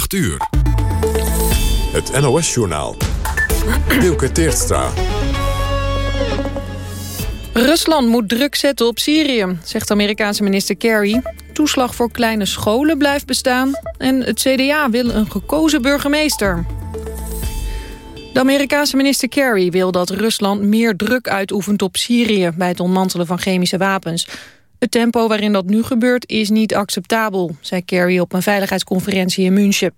8 uur. Het NOS-journaal. Wilke Teertstra. Rusland moet druk zetten op Syrië, zegt Amerikaanse minister Kerry. Toeslag voor kleine scholen blijft bestaan. En het CDA wil een gekozen burgemeester. De Amerikaanse minister Kerry wil dat Rusland meer druk uitoefent op Syrië... bij het ontmantelen van chemische wapens. Het tempo waarin dat nu gebeurt is niet acceptabel, zei Kerry op een veiligheidsconferentie in München.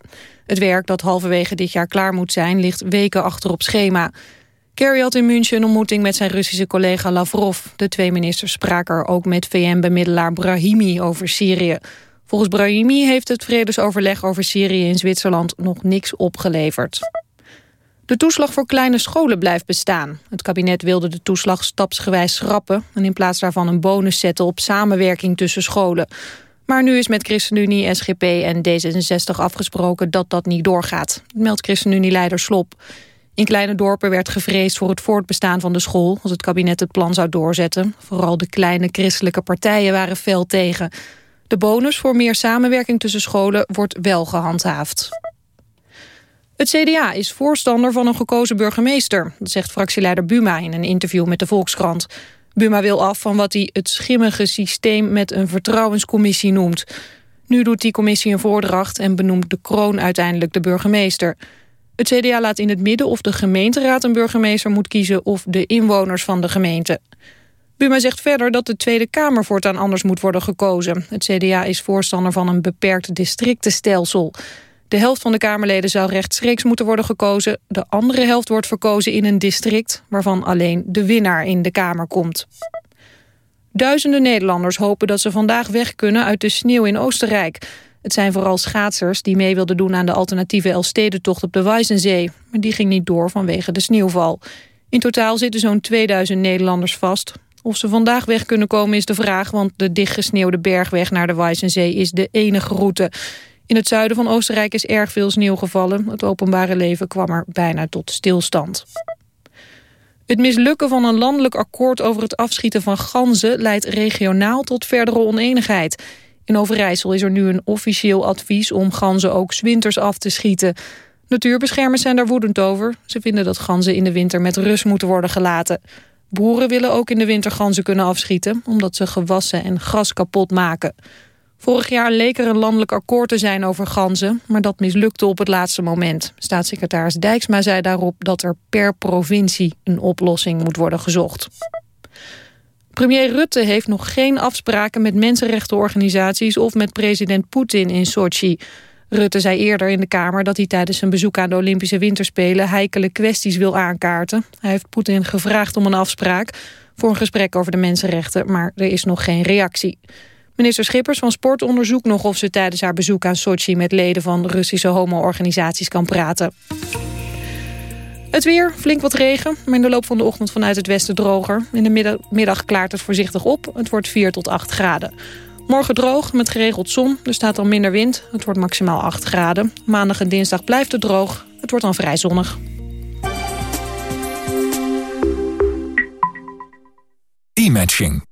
Het werk dat halverwege dit jaar klaar moet zijn ligt weken achter op schema. Kerry had in München een ontmoeting met zijn Russische collega Lavrov. De twee ministers spraken er ook met VN-bemiddelaar Brahimi over Syrië. Volgens Brahimi heeft het vredesoverleg over Syrië in Zwitserland nog niks opgeleverd. De toeslag voor kleine scholen blijft bestaan. Het kabinet wilde de toeslag stapsgewijs schrappen... en in plaats daarvan een bonus zetten op samenwerking tussen scholen. Maar nu is met ChristenUnie, SGP en D66 afgesproken dat dat niet doorgaat. meldt ChristenUnie-leider Slop. In kleine dorpen werd gevreesd voor het voortbestaan van de school... als het kabinet het plan zou doorzetten. Vooral de kleine christelijke partijen waren fel tegen. De bonus voor meer samenwerking tussen scholen wordt wel gehandhaafd. Het CDA is voorstander van een gekozen burgemeester. Zegt fractieleider Buma in een interview met de Volkskrant. Buma wil af van wat hij het schimmige systeem met een vertrouwenscommissie noemt. Nu doet die commissie een voordracht en benoemt de kroon uiteindelijk de burgemeester. Het CDA laat in het midden of de gemeenteraad een burgemeester moet kiezen... of de inwoners van de gemeente. Buma zegt verder dat de Tweede Kamer voortaan anders moet worden gekozen. Het CDA is voorstander van een beperkt districtenstelsel. De helft van de Kamerleden zou rechtstreeks moeten worden gekozen. De andere helft wordt verkozen in een district... waarvan alleen de winnaar in de Kamer komt. Duizenden Nederlanders hopen dat ze vandaag weg kunnen uit de sneeuw in Oostenrijk. Het zijn vooral schaatsers die mee wilden doen aan de alternatieve Elfstedentocht op de Weissensee. Maar die ging niet door vanwege de sneeuwval. In totaal zitten zo'n 2000 Nederlanders vast. Of ze vandaag weg kunnen komen is de vraag, want de dichtgesneeuwde bergweg naar de Weissensee is de enige route. In het zuiden van Oostenrijk is erg veel sneeuw gevallen. Het openbare leven kwam er bijna tot stilstand. Het mislukken van een landelijk akkoord over het afschieten van ganzen... leidt regionaal tot verdere oneenigheid. In Overijssel is er nu een officieel advies om ganzen ook winters af te schieten. Natuurbeschermers zijn daar woedend over. Ze vinden dat ganzen in de winter met rust moeten worden gelaten. Boeren willen ook in de winter ganzen kunnen afschieten... omdat ze gewassen en gras kapot maken. Vorig jaar leek er een landelijk akkoord te zijn over ganzen... maar dat mislukte op het laatste moment. Staatssecretaris Dijksma zei daarop dat er per provincie... een oplossing moet worden gezocht. Premier Rutte heeft nog geen afspraken met mensenrechtenorganisaties... of met president Poetin in Sochi. Rutte zei eerder in de Kamer dat hij tijdens zijn bezoek aan de Olympische Winterspelen... heikele kwesties wil aankaarten. Hij heeft Poetin gevraagd om een afspraak voor een gesprek over de mensenrechten... maar er is nog geen reactie. Minister Schippers van Sport onderzoekt nog of ze tijdens haar bezoek aan Sochi... met leden van Russische homo-organisaties kan praten. Het weer, flink wat regen, maar in de loop van de ochtend vanuit het westen droger. In de middag, klaart het voorzichtig op. Het wordt 4 tot 8 graden. Morgen droog, met geregeld zon. Er staat al minder wind. Het wordt maximaal 8 graden. Maandag en dinsdag blijft het droog. Het wordt dan vrij zonnig. E-matching.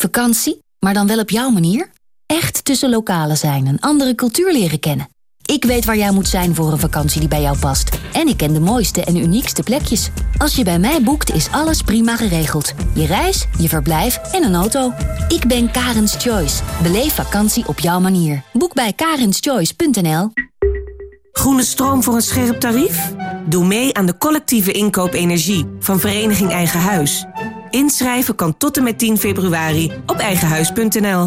Vakantie, maar dan wel op jouw manier? Echt tussen lokalen zijn en andere cultuur leren kennen. Ik weet waar jij moet zijn voor een vakantie die bij jou past. En ik ken de mooiste en uniekste plekjes. Als je bij mij boekt, is alles prima geregeld. Je reis, je verblijf en een auto. Ik ben Karens Choice. Beleef vakantie op jouw manier. Boek bij karenschoice.nl Groene stroom voor een scherp tarief? Doe mee aan de collectieve inkoop energie van Vereniging Eigen Huis. Inschrijven kan tot en met 10 februari op eigenhuis.nl.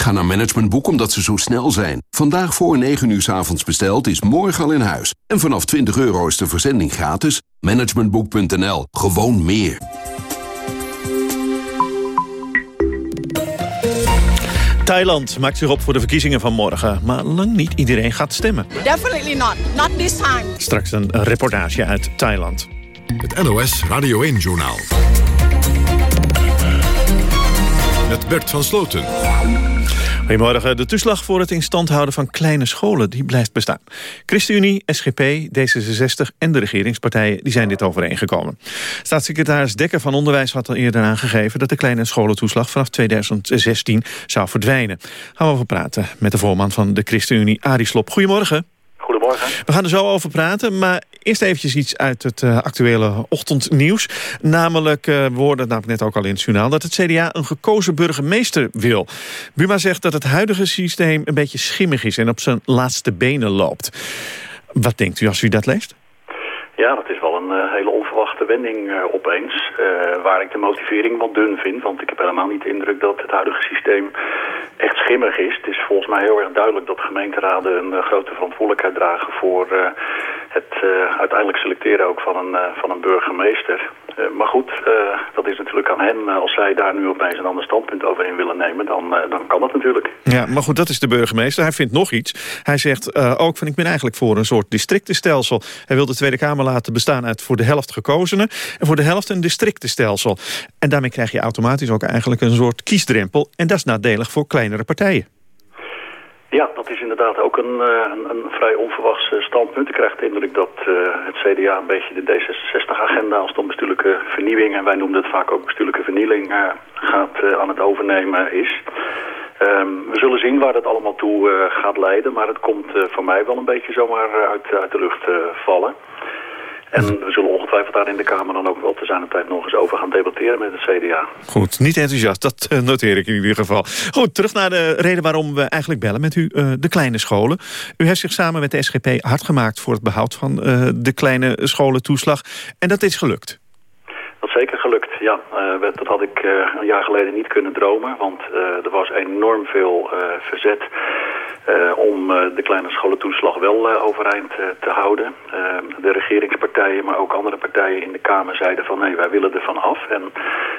Ga naar Managementboek omdat ze zo snel zijn. Vandaag voor 9 uur s avonds besteld is morgen al in huis. En vanaf 20 euro is de verzending gratis. Managementboek.nl. Gewoon meer. Thailand maakt zich op voor de verkiezingen van morgen. Maar lang niet iedereen gaat stemmen. Definitely not. Not this time. Straks een reportage uit Thailand. Het NOS Radio 1-journaal. Met Bert van Sloten. Goedemorgen. De toeslag voor het in stand houden van kleine scholen die blijft bestaan. ChristenUnie, SGP, D66 en de regeringspartijen die zijn dit overeengekomen. Staatssecretaris Dekker van Onderwijs had al eerder aangegeven... dat de kleine scholentoeslag vanaf 2016 zou verdwijnen. Gaan we over praten met de voorman van de ChristenUnie, Arie Slop. Goedemorgen. Goedemorgen. We gaan er zo over praten, maar eerst eventjes iets uit het uh, actuele ochtendnieuws. Namelijk, uh, we hoorden het net ook al in het journaal... dat het CDA een gekozen burgemeester wil. Buma zegt dat het huidige systeem een beetje schimmig is... en op zijn laatste benen loopt. Wat denkt u als u dat leest? Ja, dat is wel een onverwachte wending uh, opeens. Uh, waar ik de motivering wat dun vind. Want ik heb helemaal niet de indruk dat het huidige systeem echt schimmig is. Het is volgens mij heel erg duidelijk dat gemeenteraden een grote verantwoordelijkheid dragen voor het uiteindelijk selecteren ook van een, van een burgemeester. Maar goed, dat is natuurlijk aan hen. als zij daar nu opeens een ander standpunt over in willen nemen, dan, dan kan dat natuurlijk. Ja, maar goed, dat is de burgemeester. Hij vindt nog iets. Hij zegt ook van ik ben eigenlijk voor een soort districtenstelsel. Hij wil de Tweede Kamer laten bestaan uit voor de helft gekozenen... en voor de helft een districtenstelsel. En daarmee krijg je automatisch ook eigenlijk een soort kiesdrempel... en dat is nadelig voor kleinere partijen. Ja, dat is inderdaad ook een, een, een vrij onverwachts standpunt. Ik krijg de indruk dat uh, het CDA een beetje de D66-agenda als het bestuurlijke vernieuwing... en wij noemen het vaak ook bestuurlijke vernieling, gaat aan het overnemen is... Um, we zullen zien waar dat allemaal toe gaat leiden. Maar het komt voor mij wel een beetje zomaar uit, uit de lucht vallen. En we zullen ongetwijfeld daar in de Kamer dan ook wel te zijn de tijd nog eens over gaan debatteren met het CDA. Goed, niet enthousiast, dat noteer ik in ieder geval. Goed, terug naar de reden waarom we eigenlijk bellen met u, de kleine scholen. U heeft zich samen met de SGP hard gemaakt voor het behoud van de kleine scholentoeslag. En dat is gelukt. Dat is zeker gelukt, ja. Uh, dat had ik een jaar geleden niet kunnen dromen. Want er was enorm veel verzet om de kleine scholentoeslag wel overeind te houden. de regeringspartijen, maar ook andere partijen in de Kamer zeiden van... nee, wij willen er van af. En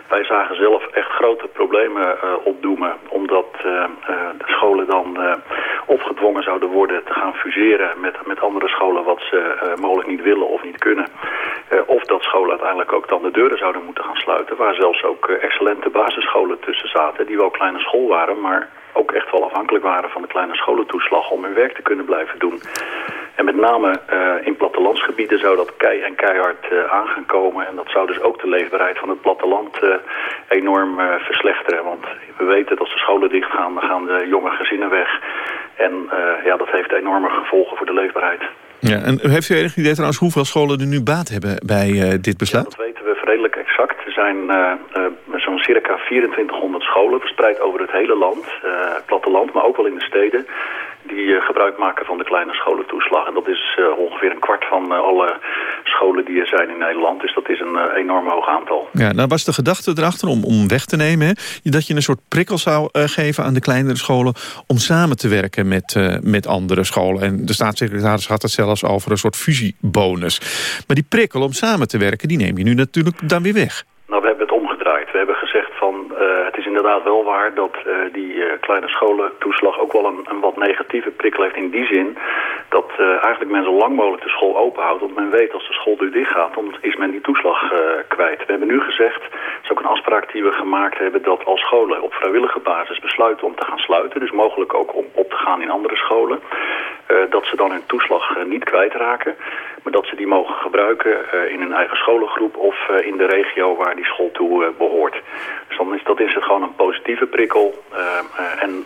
wij zagen zelf echt grote problemen opdoemen. Omdat de scholen dan opgedwongen zouden worden te gaan fuseren met, met andere scholen... wat ze mogelijk niet willen of niet kunnen. of dat scholen uiteindelijk ook dan de deuren zouden moeten gaan sluiten. Waar zelfs ook excellente basisscholen tussen zaten. Die wel kleine school waren, maar ook echt wel afhankelijk waren van de kleine scholentoeslag om hun werk te kunnen blijven doen. En met name uh, in plattelandsgebieden zou dat kei en keihard uh, aan gaan komen. En dat zou dus ook de leefbaarheid van het platteland enorm verslechteren. Want we weten dat als de scholen dichtgaan, dan gaan de jonge gezinnen weg. En ja, dat heeft enorme gevolgen voor de leefbaarheid. Ja, en heeft u enig idee trouwens hoeveel scholen er nu baat hebben bij uh, dit besluit? Ja, dat weten we redelijk Er zijn uh, uh, zo'n circa 2400 scholen verspreid over het hele land, platteland, maar ook wel in de steden die uh, gebruik maken van de kleine scholentoeslag. En dat is uh, ongeveer een kwart van uh, alle scholen die er zijn in Nederland. Dus dat is een enorm hoog aantal. Ja, nou was de gedachte erachter om, om weg te nemen... Dat je een soort prikkel zou geven aan de kleinere scholen... om samen te werken met, met andere scholen. En de staatssecretaris had het zelfs over een soort fusiebonus. Maar die prikkel om samen te werken, die neem je nu natuurlijk dan weer weg. Nou, we hebben het omgedraaid. We hebben gezegd van, het is inderdaad wel waar dat die kleine scholentoeslag ook wel een, een, wat negatieve prikkel heeft in die zin dat eigenlijk men zo lang mogelijk de school open houdt. Want men weet als de schooldeur dicht gaat, dan is men die toeslag kwijt. We hebben nu gezegd, het is ook een afspraak die we gemaakt hebben, dat als scholen op vrijwillige basis besluiten om te gaan sluiten, dus mogelijk ook om op te gaan in andere scholen, dat ze dan hun toeslag niet kwijtraken. Maar dat ze die mogen gebruiken in hun eigen scholengroep of in de regio waar die school toe behoort. Dus dan is dat is het gewoon een positieve prikkel. en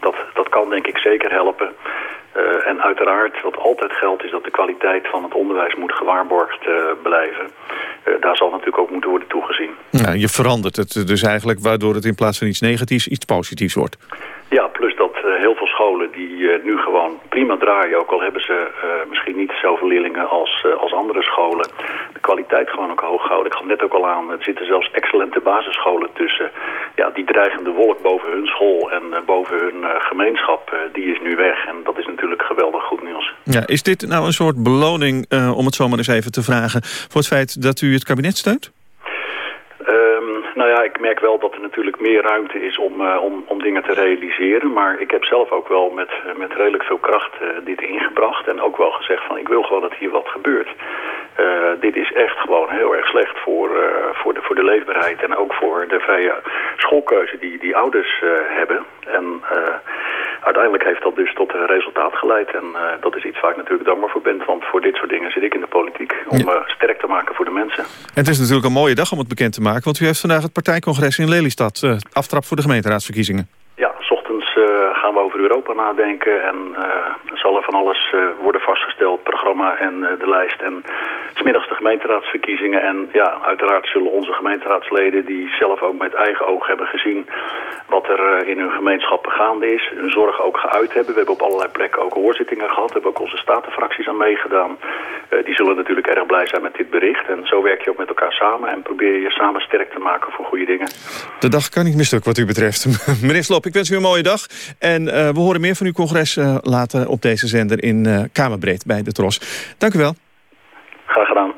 dat, dat kan denk ik zeker helpen. en uiteraard, wat altijd geldt, is dat de kwaliteit van het onderwijs moet gewaarborgd blijven. daar zal natuurlijk ook moeten worden toegezien. Ja, je verandert het dus eigenlijk, waardoor het in plaats van iets negatiefs iets positiefs wordt. Ja, plus dat heel veel scholen die nu gewoon prima draaien, ook al hebben ze misschien niet zoveel leerlingen als, als andere scholen, de kwaliteit gewoon ook hoog houden. Ik gaf net ook al aan, er zitten zelfs excellente basisscholen tussen. Ja, die dreigende wolk boven hun school en boven hun gemeenschap, die is nu weg. En dat is natuurlijk geweldig goed nieuws. Ja, is dit nou een soort beloning, om het zomaar eens even te vragen, voor het feit dat u het kabinet steunt? Ja, ik merk wel dat er natuurlijk meer ruimte is om, uh, om, om dingen te realiseren. Maar ik heb zelf ook wel met, met redelijk veel kracht uh, dit ingebracht. En ook wel gezegd van ik wil gewoon dat hier wat gebeurt. Uh, dit is echt gewoon heel erg slecht voor, voor, de, voor de leefbaarheid. En ook voor de vrije schoolkeuze die, die ouders hebben. En uiteindelijk heeft dat dus tot een resultaat geleid. En dat is iets waar ik natuurlijk dankbaar voor ben. Want voor dit soort dingen zit ik in de politiek. Om ja. sterk te maken voor de mensen. En het is natuurlijk een mooie dag om het bekend te maken. Want u heeft vandaag het partijcongres in Lelystad. Aftrap voor de gemeenteraadsverkiezingen. Ja, s ochtends gaan we over Europa nadenken. En zal van alles worden vastgesteld. Programma en de lijst. En smiddags de gemeenteraadsverkiezingen. En ja, uiteraard zullen onze gemeenteraadsleden... die zelf ook met eigen oog hebben gezien wat er in hun gemeenschappen gaande is. Hun zorg ook geuit hebben. We hebben op allerlei plekken ook hoorzittingen gehad. Hebben ook onze statenfracties aan meegedaan. Die zullen natuurlijk erg blij zijn met dit bericht. En zo werk je ook met elkaar samen en probeer je samen sterk te maken voor goede dingen. De dag kan niet misstuk wat u betreft. Meneer Slop, ik wens u een mooie dag. En we horen meer van uw congres later op deze zender in Kamerbreed bij de Tros. Dank u wel. Graag gedaan.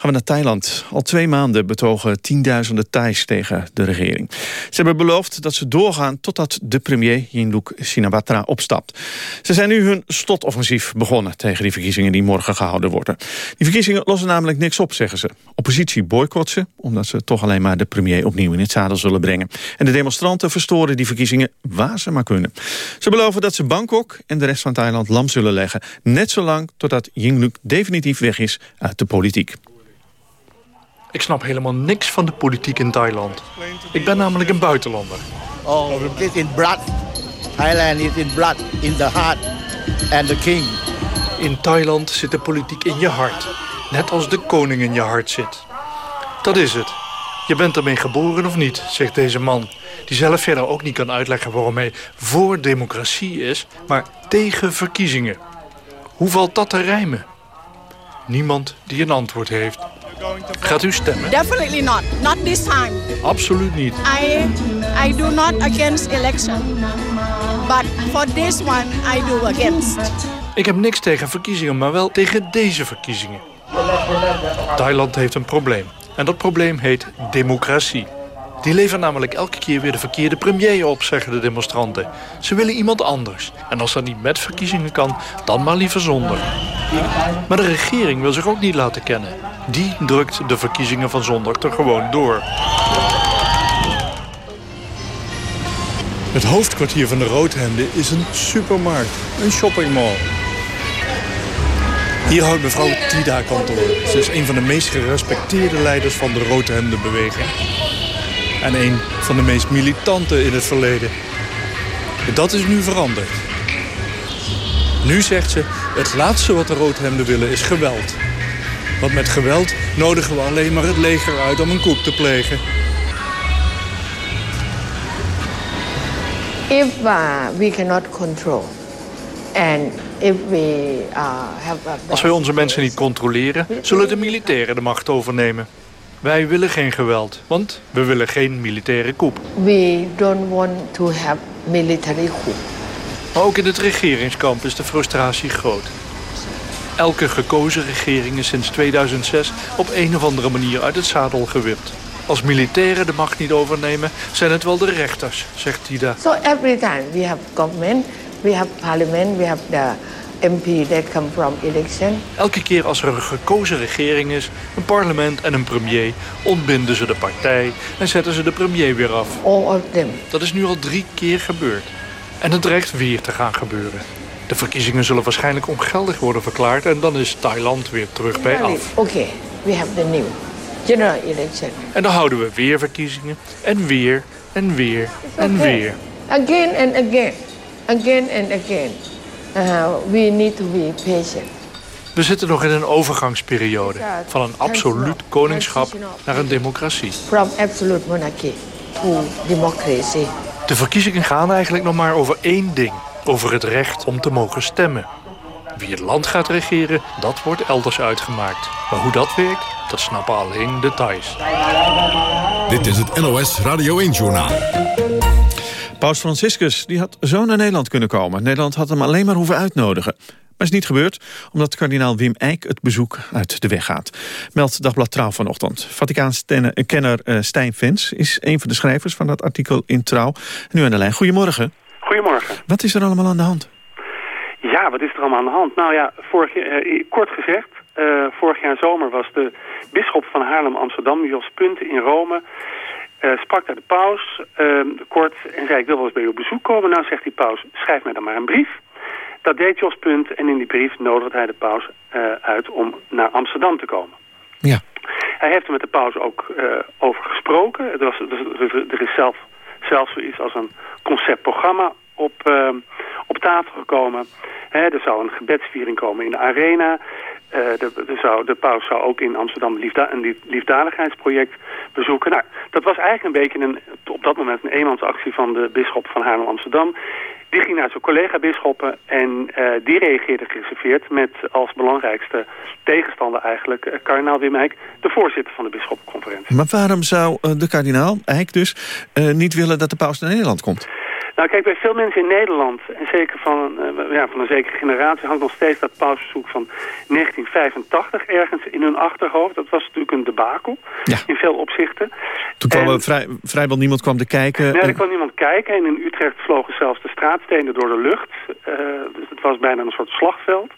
Gaan we naar Thailand. Al twee maanden betogen tienduizenden Thais tegen de regering. Ze hebben beloofd dat ze doorgaan totdat de premier Yingluck Shinawatra opstapt. Ze zijn nu hun stotoffensief begonnen tegen die verkiezingen die morgen gehouden worden. Die verkiezingen lossen namelijk niks op, zeggen ze. Oppositie boycott ze, omdat ze toch alleen maar de premier opnieuw in het zadel zullen brengen. En de demonstranten verstoren die verkiezingen waar ze maar kunnen. Ze beloven dat ze Bangkok en de rest van Thailand lam zullen leggen. Net zolang totdat Yingluck definitief weg is uit de politiek. Ik snap helemaal niks van de politiek in Thailand. Ik ben namelijk een buitenlander. Oh, it is in blood. Thailand is in blood, in the heart and the king. In Thailand zit de politiek in je hart. Net als de koning in je hart zit. Dat is het. Je bent ermee geboren of niet, zegt deze man. Die zelf verder ook niet kan uitleggen waarom hij voor democratie is, maar tegen verkiezingen. Hoe valt dat te rijmen? Niemand die een antwoord heeft. Gaat u stemmen? Definitely not. Not this time. Absoluut niet. I, I do not against election. But for this one, I do against. Ik heb niks tegen verkiezingen, maar wel tegen deze verkiezingen. Thailand heeft een probleem. En dat probleem heet democratie. Die leveren namelijk elke keer weer de verkeerde premier op, zeggen de demonstranten. Ze willen iemand anders. En als dat niet met verkiezingen kan, dan maar liever zonder. Maar de regering wil zich ook niet laten kennen. Die drukt de verkiezingen van zondag er gewoon door. Het hoofdkwartier van de Roodhemden is een supermarkt, een shoppingmall. Hier houdt mevrouw Tida kantoor. Ze is een van de meest gerespecteerde leiders van de Roodhemdenbeweging. En een van de meest militante in het verleden. Dat is nu veranderd. Nu zegt ze, het laatste wat de Roodhemden willen is geweld. Want met geweld nodigen we alleen maar het leger uit om een koep te plegen. If uh, we cannot control and if we uh, have a Als wij onze mensen niet controleren, zullen de militairen de macht overnemen. Wij willen geen geweld, want we willen geen militaire coup. We don't want to have military coup. Maar ook in het regeringskamp is de frustratie groot. Elke gekozen regering is sinds 2006 op een of andere manier uit het zadel gewipt. Als militairen de macht niet overnemen, zijn het wel de rechters, zegt Tida. So every time we have government, we have parliament, we have the MP that come from election. Elke keer als er een gekozen regering is, een parlement en een premier... ontbinden ze de partij en zetten ze de premier weer af. All of them. Dat is nu al drie keer gebeurd. En het dreigt weer te gaan gebeuren. De verkiezingen zullen waarschijnlijk ongeldig worden verklaard... en dan is Thailand weer terug bij af. Okay, we have the new general election. En dan houden we weer verkiezingen. En weer, en weer, en Okay. weer. Again and again. Again and again. Uh, we need to be patient. We zitten nog in een overgangsperiode... van een absoluut koningschap naar een democratie. From absolute monarchy to democracy. De verkiezingen gaan eigenlijk nog maar over één ding. Over het recht om te mogen stemmen. Wie het land gaat regeren, dat wordt elders uitgemaakt. Maar hoe dat werkt, dat snappen alleen de Thais. Dit is het NOS Radio 1-journaal. Paus Franciscus die had zo naar Nederland kunnen komen. Nederland had hem alleen maar hoeven uitnodigen. Maar is niet gebeurd, omdat kardinaal Wim Eijk het bezoek uit de weg gaat. Meldt Dagblad Trouw vanochtend. Vaticaans-kenner eh, Stijn Vens is een van de schrijvers van dat artikel in Trouw. Nu aan de lijn. Goedemorgen. Goedemorgen. Wat is er allemaal aan de hand? Ja, wat is er allemaal aan de hand? Nou ja, vorig, eh, kort gezegd, eh, vorig jaar zomer was de bisschop van Haarlem-Amsterdam, Jos Punt, in Rome. eh, sprak daar de paus eh, kort en zei ik wil wel eens bij u op bezoek komen. Nou zegt die paus, schrijf mij dan maar een brief. Dat deed Jos Punt en in die brief nodigde hij de paus eh, uit om naar Amsterdam te komen. Ja. Hij heeft er met de paus ook over gesproken. Het was, er, er is zelf, zelfs zoiets als een conceptprogramma op, eh, op tafel gekomen. Er zou een gebedsviering komen in de arena. Eh, de, zou, de paus zou ook in Amsterdam een lief- liefdadigheidsproject bezoeken. Nou, dat was eigenlijk een beetje een, op dat moment een eenmansactie van de bisschop van Haarlem-Amsterdam. Die ging naar zijn collega-bisschoppen en eh, die reageerde gereserveerd met als belangrijkste tegenstander eigenlijk eh, kardinaal Wim Eijk, de voorzitter van de bisschoppenconferentie. Maar waarom zou eh, de kardinaal, Eijk dus, niet willen dat de paus naar Nederland komt? Nou kijk, bij veel mensen in Nederland, en zeker van, een, eh, ja, van een zekere generatie, hangt nog steeds dat pausbezoek van 1985 ergens in hun achterhoofd. Dat was natuurlijk een debakel in veel opzichten. Toen kwam er vrij, vrijwel niemand kwam te kijken. Nee, er kwam niemand kijken en in Utrecht vlogen zelfs de straatstenen door de lucht. Eh, dus het was bijna een soort slagveld.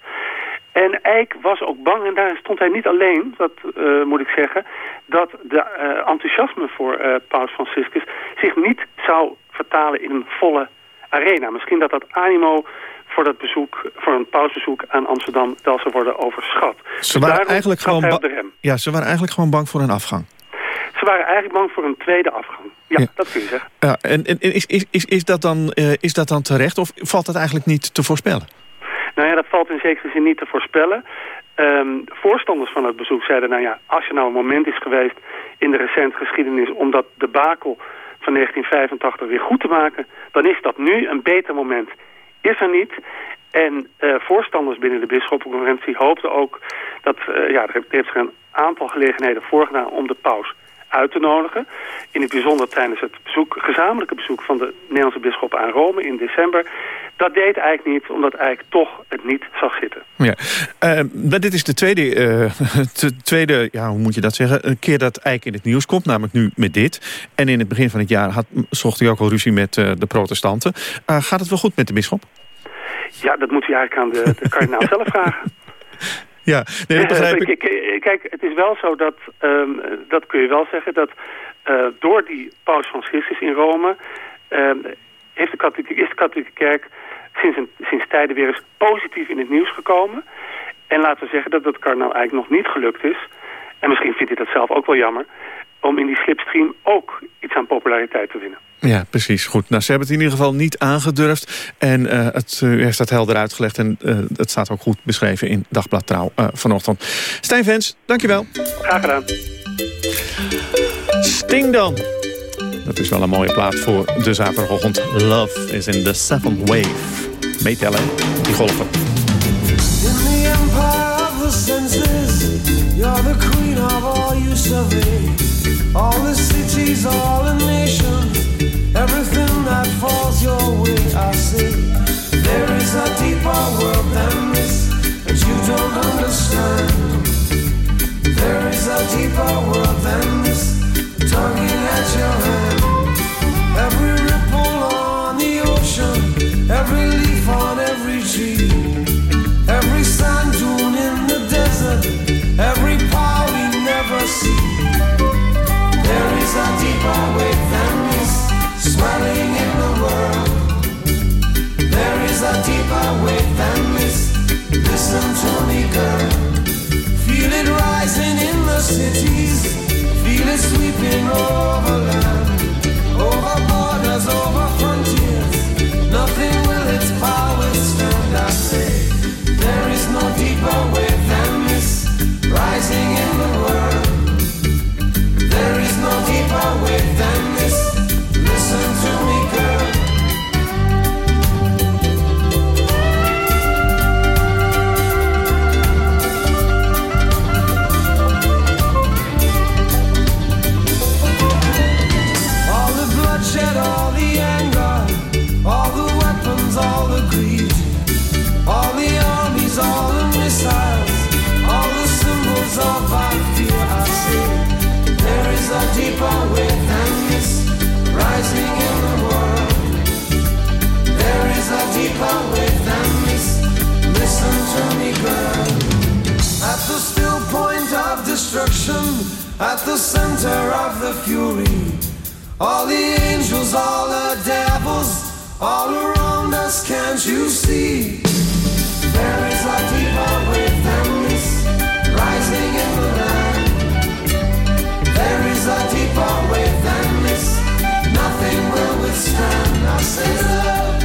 En Eijk was ook bang, en daar stond hij niet alleen, dat eh, moet ik zeggen, dat de enthousiasme voor Paus Franciscus zich niet zou vertalen in een volle arena. Misschien dat dat animo voor dat bezoek, voor een pausbezoek aan Amsterdam wel zou worden overschat. Ze Dus waren, eigenlijk gewoon de ja, ze waren eigenlijk gewoon bang voor een afgang. Ze waren eigenlijk bang voor een tweede afgang. Ja, dat kun je zeggen. Ja, en en is, is, is, is, dat dan, eh, is dat dan terecht of valt dat eigenlijk niet te voorspellen? Nou ja, dat valt in zekere zin niet te voorspellen. Ehm, voorstanders van het bezoek zeiden, nou ja, als er nou een moment is geweest in de recente geschiedenis om dat debakel van 1985 weer goed te maken, dan is dat nu een beter moment. Is er niet. En eh, voorstanders binnen de bisschoppenconferentie hoopten ook dat, eh, ja, er heeft- zich een aantal gelegenheden voorgedaan om de paus uit te nodigen. In het bijzonder tijdens het bezoek, gezamenlijke bezoek van de Nederlandse bisschop aan Rome in december. Dat deed eigenlijk niet, omdat eigenlijk toch het niet zag zitten. Ja. Eh, maar dit is de tweede, eh, de tweede ja, hoe moet je dat zeggen, een keer dat Eik in het nieuws komt, namelijk nu met dit. En in het begin van het jaar had, zocht hij ook al ruzie met eh, de protestanten. Eh, gaat het wel goed met de bisschop? Ja, dat moet u eigenlijk aan de, de kardinaal zelf vragen. Ja, nee, dat begrijp ik. Kijk, het is wel zo dat, ehm, dat kun je wel zeggen, dat eh, door die paus Franciscus in Rome... ehm, heeft de katholieke, is de katholieke kerk sinds, een, sinds tijden weer eens positief in het nieuws gekomen. En laten we zeggen dat dat kardinaal eigenlijk nog niet gelukt is. En misschien vindt hij dat zelf ook wel jammer om in die slipstream ook iets aan populariteit te winnen. Ja, precies. Goed. Nou, ze hebben het in ieder geval niet aangedurfd. En eh, het uh, heeft dat helder uitgelegd. En uh, het staat ook goed beschreven in Dagblad Trouw uh, vanochtend. Stijn Vens, dankjewel. Graag gedaan. Sting dan. Dat is wel een mooie plaat voor de zaterdagochtend. Love is in the seventh wave. Meetellen, die golven. In the empire of the senses, you're the queen of all you survey. All the cities, all the nations, everything that falls your way, I say. There is a deeper world than this you don't understand. There is a deeper world than this. tugging at your hand. Deeper this, swelling in the world. There is a deeper wave than this. Listen to me, girl. Feel it rising in the cities. Feel it sweeping over land, over borders, over frontiers. Nothing will its power the center of the fury. All the angels, all the devils, all around us, can't you see? There is a deeper wave than rising in the land. There is a deeper wave than this, nothing will withstand. I say love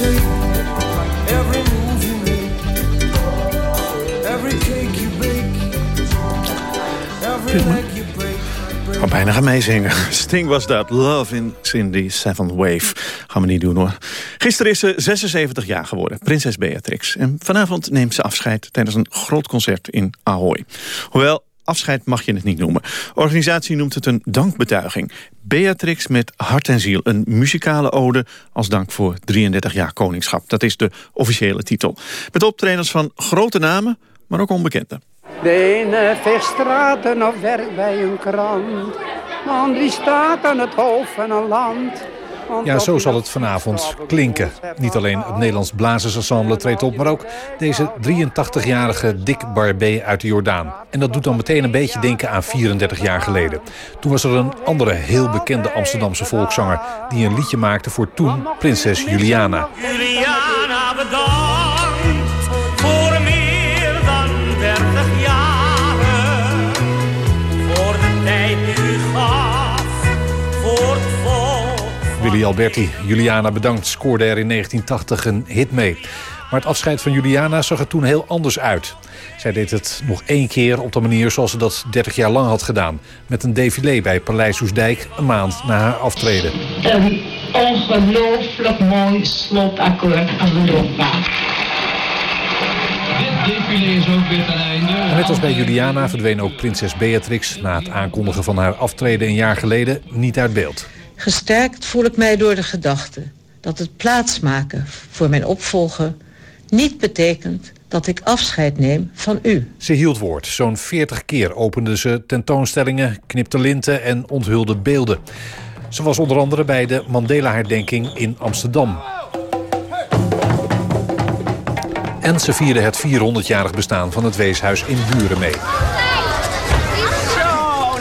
break. kan bijna gaan meezingen. Sting was dat. Love in Cindy Seventh Wave. Gaan we niet doen hoor. Gisteren is ze 76 jaar geworden. Prinses Beatrix. En vanavond neemt ze afscheid tijdens een groot concert in Ahoy. Hoewel, afscheid mag je het niet noemen. De organisatie noemt het een dankbetuiging. Beatrix met hart en ziel. Een muzikale ode als dank voor 33 jaar koningschap. Dat is de officiële titel. Met optredens van grote namen, maar ook onbekende. De ene of bij een krant. Man die staat aan het hoofd van een land. Ja, zo zal het vanavond klinken. Niet alleen het Nederlands Blazersensemble treedt op... maar ook deze 83-jarige Dick Barbé uit de Jordaan. En dat doet dan meteen een beetje denken aan 34 jaar geleden. Toen was er een andere heel bekende Amsterdamse volkszanger... die een liedje maakte voor toen prinses Juliana. Juliana Alberti, Juliana bedankt, scoorde er in 1980 een hit mee. Maar het afscheid van Juliana zag er toen heel anders uit. Zij deed het nog één keer op de manier zoals ze dat 30 jaar lang had gedaan. Met een défilé bij Paleis Soesdijk een maand na haar aftreden. Een ongelooflijk mooi slotakkoord aan de loopbaan. Dit défilé is ook weer ten einde. En net als bij Juliana verdween ook prinses Beatrix... na het aankondigen van haar aftreden een jaar geleden niet uit beeld. Gesterkt voel ik mij door de gedachte dat het plaatsmaken voor mijn opvolger niet betekent dat ik afscheid neem van u. Ze hield woord. Zo'n 40 keer opende ze tentoonstellingen, knipte linten en onthulde beelden. Ze was onder andere bij de Mandela-herdenking in Amsterdam. En ze vierde het 400-jarig bestaan van het weeshuis in Buren mee. Zo,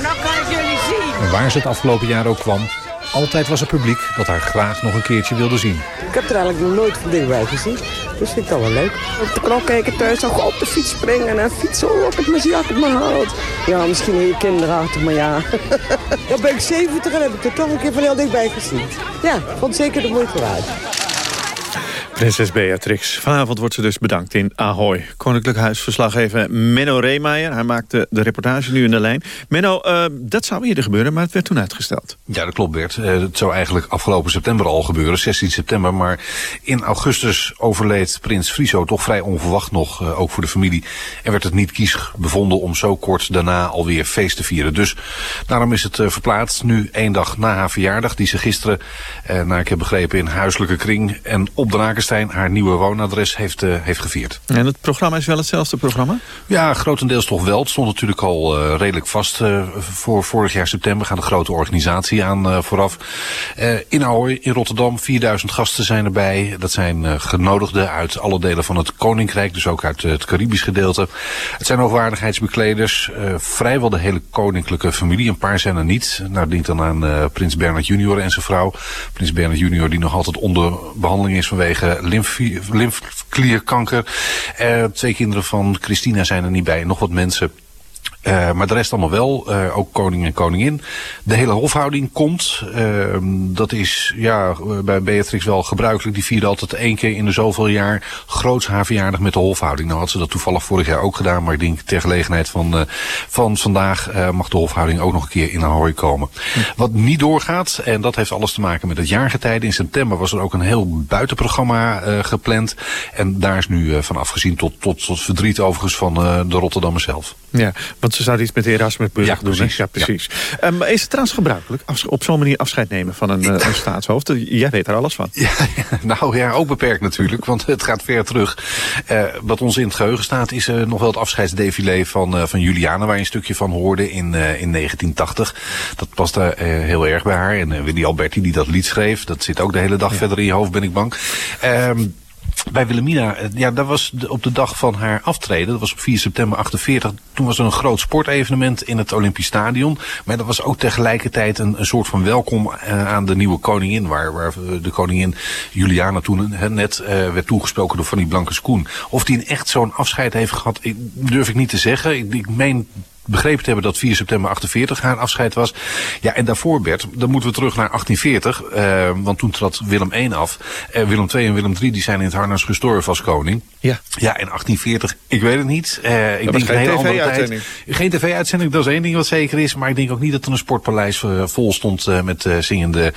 nou kan ik jullie zien. En waar ze het afgelopen jaar ook kwam, altijd was er publiek dat haar graag nog een keertje wilde zien. Ik heb er eigenlijk nog nooit van dichtbij gezien. Dus vind ik dat wel leuk. Op de klok kijken thuis, nog op de fiets springen en fietsen op het muziek me haalt. Ja, misschien heel kinderachtig, maar ja. Dan ben ik 70 en heb ik er toch een keer van heel dichtbij gezien. Ja, vond zeker de moeite waard. Prinses Beatrix. Vanavond wordt ze dus bedankt in Ahoy. Koninklijk Huisverslaggever Menno Reemeijer. Hij maakte de reportage nu in de lijn. Menno, uh, dat zou eerder gebeuren, maar het werd toen uitgesteld. Ja, dat klopt Bert. Uh, het zou eigenlijk afgelopen september al gebeuren, 16 september. Maar in augustus overleed prins Friso toch vrij onverwacht nog, uh, ook voor de familie. En werd het niet kies bevonden om zo kort daarna alweer feest te vieren. Dus daarom is het verplaatst nu één dag na haar verjaardag. Die ze gisteren, naar ik heb begrepen, in huiselijke kring en op de Haar nieuwe woonadres heeft, heeft gevierd. En het programma is wel hetzelfde programma? Ja, grotendeels toch wel. Het stond natuurlijk al uh, redelijk vast uh, voor vorig jaar september. Gaan de grote organisatie aan vooraf. in Ahoy in Rotterdam, 4000 gasten zijn erbij. Dat zijn genodigden uit alle delen van het Koninkrijk. Dus ook uit het Caribisch gedeelte. Het zijn hoogwaardigheidsbekleders. vrijwel de hele koninklijke familie. Een paar zijn er niet. Nou, denk dan aan prins Bernard junior en zijn vrouw. Prins Bernard junior die nog altijd onder behandeling is vanwege lymfklierkanker. twee kinderen van Christina zijn er niet bij. Nog wat mensen. Uh, maar de rest allemaal wel, uh, ook koning en koningin. De hele hofhouding komt. Uh, dat is ja, bij Beatrix wel gebruikelijk. Die vierde altijd één keer in de zoveel jaar groots haar verjaardag met de hofhouding. Nou had ze dat toevallig vorig jaar ook gedaan. Maar ik denk ter gelegenheid van, van vandaag mag de hofhouding ook nog een keer in Ahoy komen. Hm. Wat niet doorgaat, en dat heeft alles te maken met het jaargetijde. In september was er ook een heel buitenprogramma gepland. En daar is nu van afgezien tot, tot, tot verdriet overigens van de Rotterdammers zelf. Ja, want ze zouden iets met de Erasmusbrug ja, doen. Precies. Ja, precies. Ja. Um, is het trouwens gebruikelijk op zo'n manier afscheid nemen van een, uh, een staatshoofd? Jij weet er alles van. Ja, nou ja, ook beperkt natuurlijk, want het gaat ver terug. Uh, wat ons in het geheugen staat is uh, nog wel het afscheidsdefilé van, van Juliana... waar je een stukje van hoorde in, in 1980. Dat paste heel erg bij haar. En Willy Alberti die dat lied schreef, dat zit ook de hele dag verder in je hoofd, ben ik bang. Um, bij Wilhelmina, ja, dat was op de dag van haar aftreden. Dat was op 4 september 48. Toen was er een groot sportevenement in het Olympisch Stadion. Maar dat was ook tegelijkertijd een, soort van welkom uh, aan de nieuwe koningin. Waar, waar de koningin Juliana toen net uh, werd toegesproken door Fanny Blankers-Koen. Of die een echt zo'n afscheid heeft gehad, durf ik niet te zeggen. Ik, ik meen begrepen te hebben dat 4 september 48 haar afscheid was. Ja, en daarvoor Bert, dan moeten we terug naar 1840. Uh, want toen trad Willem I af. Uh, Willem II en Willem III die zijn in het harnas gestorven als koning. Ja. Ja, in 1840, ik weet het niet. Uh, ik dat denk geen een hele andere tijd. Geen tv-uitzending, dat is één ding wat zeker is. Maar ik denk ook niet dat er een sportpaleis vol stond met zingende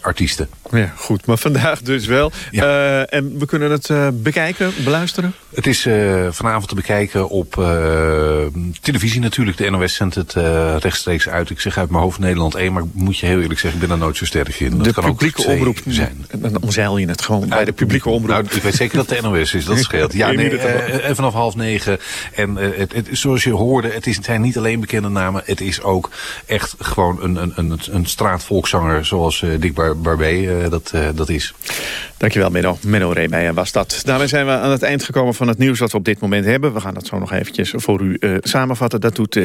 artiesten. Ja, goed. Maar vandaag dus wel. Ja. en we kunnen het bekijken, beluisteren? Het is vanavond te bekijken op televisie natuurlijk. De NOS zendt het rechtstreeks uit. Ik zeg uit mijn hoofd Nederland 1, maar moet je heel eerlijk zeggen, ik ben daar nooit zo sterk in. Dat de kan publieke ook omroep zijn. Dan omzeil je het gewoon bij de publieke omroep. Nou, ik weet zeker dat de NOS is, dat scheelt. Ja, nee, vanaf half negen. En het, het, zoals je hoorde, het, is, het zijn niet alleen bekende namen. Het is ook echt gewoon een, een, een, een straatvolkszanger zoals Dick Bar Barbé dat, uh, dat is. Dankjewel Menno. Menno Reemeijer was dat. Daarmee zijn we aan het eind gekomen van het nieuws wat we op dit moment hebben. We gaan dat zo nog eventjes voor u uh, samenvatten. Dat doet uh.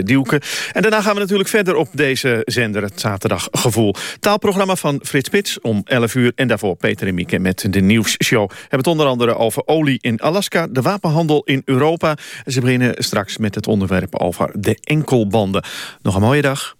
En daarna gaan we natuurlijk verder op deze zender, het zaterdaggevoel. Taalprogramma van Frits Spits om 11 uur. En daarvoor Peter en Mieke met de nieuwsshow. We hebben het onder andere over olie in Alaska, de wapenhandel in Europa. Ze beginnen straks met het onderwerp over de enkelbanden. Nog een mooie dag.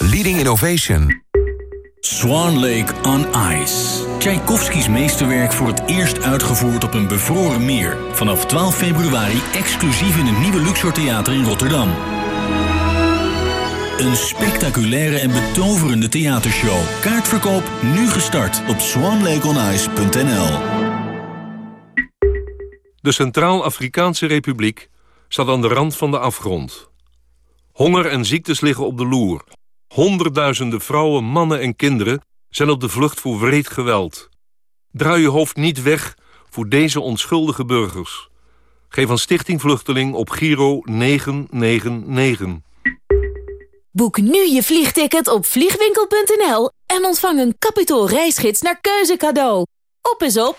Leading Innovation. Swan Lake on Ice. Tchaikovskis meesterwerk voor het eerst uitgevoerd op een bevroren meer. Vanaf 12 februari exclusief in het nieuwe Luxor Theater in Rotterdam. Een spectaculaire en betoverende theatershow. Kaartverkoop nu gestart op swanlakeonice.nl. De Centraal-Afrikaanse Republiek staat aan de rand van de afgrond. Honger en ziektes liggen op de loer. Honderdduizenden vrouwen, mannen en kinderen zijn op de vlucht voor wreed geweld. Draai je hoofd niet weg voor deze onschuldige burgers. Geef aan Stichting Vluchteling op Giro 999. Boek nu je vliegticket op vliegwinkel.nl en ontvang een kapitaal reisgids naar keuze cadeau. Op is op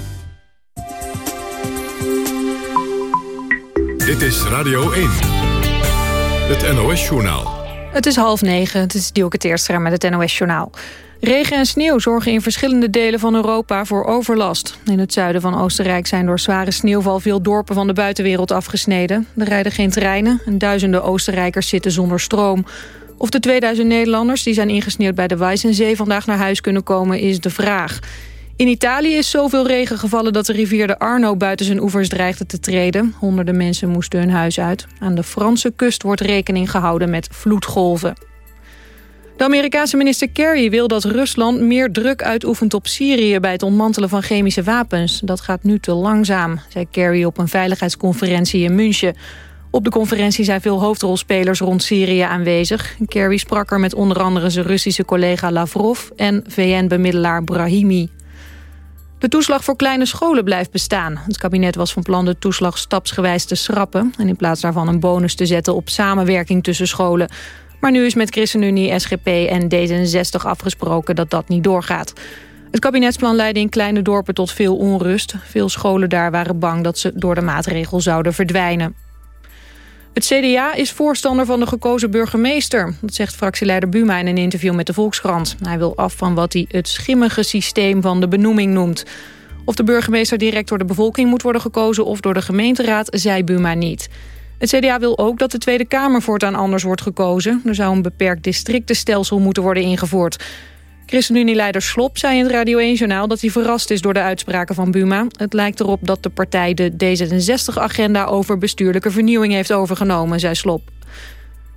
Dit is Radio 1. Het NOS-journaal. Het is half negen, het is Dielke Teerstra met het NOS-journaal. Regen en sneeuw zorgen in verschillende delen van Europa voor overlast. In het zuiden van Oostenrijk zijn door zware sneeuwval... veel dorpen van de buitenwereld afgesneden. Er rijden geen treinen en duizenden Oostenrijkers zitten zonder stroom. Of de 2000 Nederlanders die zijn ingesneeuwd bij de Weissensee... vandaag naar huis kunnen komen, is de vraag. In Italië is zoveel regen gevallen dat de rivier de Arno buiten zijn oevers dreigde te treden. Honderden mensen moesten hun huis uit. Aan de Franse kust wordt rekening gehouden met vloedgolven. De Amerikaanse minister Kerry wil dat Rusland meer druk uitoefent op Syrië... bij het ontmantelen van chemische wapens. Dat gaat nu te langzaam, zei Kerry op een veiligheidsconferentie in München. Op de conferentie zijn veel hoofdrolspelers rond Syrië aanwezig. Kerry sprak er met onder andere zijn Russische collega Lavrov... en VN-bemiddelaar Brahimi. De toeslag voor kleine scholen blijft bestaan. Het kabinet was van plan de toeslag stapsgewijs te schrappen... en in plaats daarvan een bonus te zetten op samenwerking tussen scholen. Maar nu is met ChristenUnie, SGP en D66 afgesproken dat dat niet doorgaat. Het kabinetsplan leidde in kleine dorpen tot veel onrust. Veel scholen daar waren bang dat ze door de maatregel zouden verdwijnen. Het CDA is voorstander van de gekozen burgemeester. Dat zegt fractieleider Buma in een interview met de Volkskrant. Hij wil af van wat hij het schimmige systeem van de benoeming noemt. Of de burgemeester direct door de bevolking moet worden gekozen... of door de gemeenteraad, zei Buma niet. Het CDA wil ook dat de Tweede Kamer voortaan anders wordt gekozen. Er zou een beperkt districtenstelsel moeten worden ingevoerd. ChristenUnie-leider Slop zei in het Radio 1-journaal dat hij verrast is door de uitspraken van Buma. Het lijkt erop dat de partij de D66-agenda over bestuurlijke vernieuwing heeft overgenomen, zei Slop.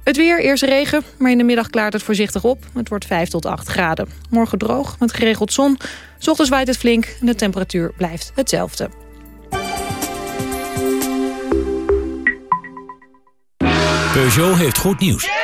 Het weer, eerst regen, maar in de middag klaart het voorzichtig op. Het wordt 5 tot 8 graden. Morgen droog, met geregeld zon. S ochtends waait het flink en de temperatuur blijft hetzelfde. Peugeot heeft goed nieuws.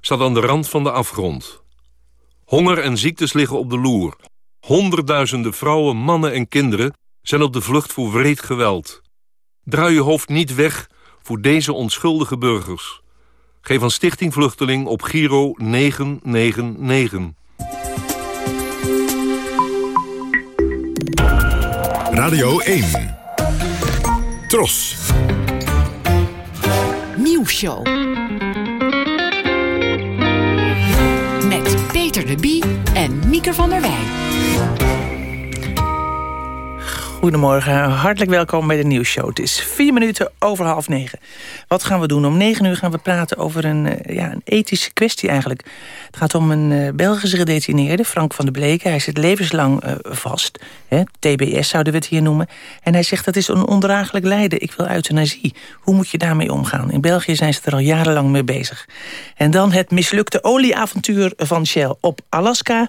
staat aan de rand van de afgrond. Honger en ziektes liggen op de loer. Honderdduizenden vrouwen, mannen en kinderen zijn op de vlucht voor wreed geweld. Draai je hoofd niet weg voor deze onschuldige burgers. Geef aan Stichting Vluchteling op Giro 999. Radio 1. Tros. Nieuwsshow. Bie en Mieke van der Wij. Goedemorgen, hartelijk welkom bij de nieuwsshow. Het is vier minuten over half negen. Wat gaan we doen? Om negen uur gaan we praten over een, eh, ja, een ethische kwestie eigenlijk. Het gaat om een uh, Belgische gedetineerde, Frank van der Bleken. Hij zit levenslang uh, vast. Hè, TBS zouden we het hier noemen. En hij zegt dat is een ondraaglijk lijden. Ik wil euthanasie. Hoe moet je daarmee omgaan? In België zijn ze er al jarenlang mee bezig. En dan het mislukte olieavontuur van Shell op Alaska.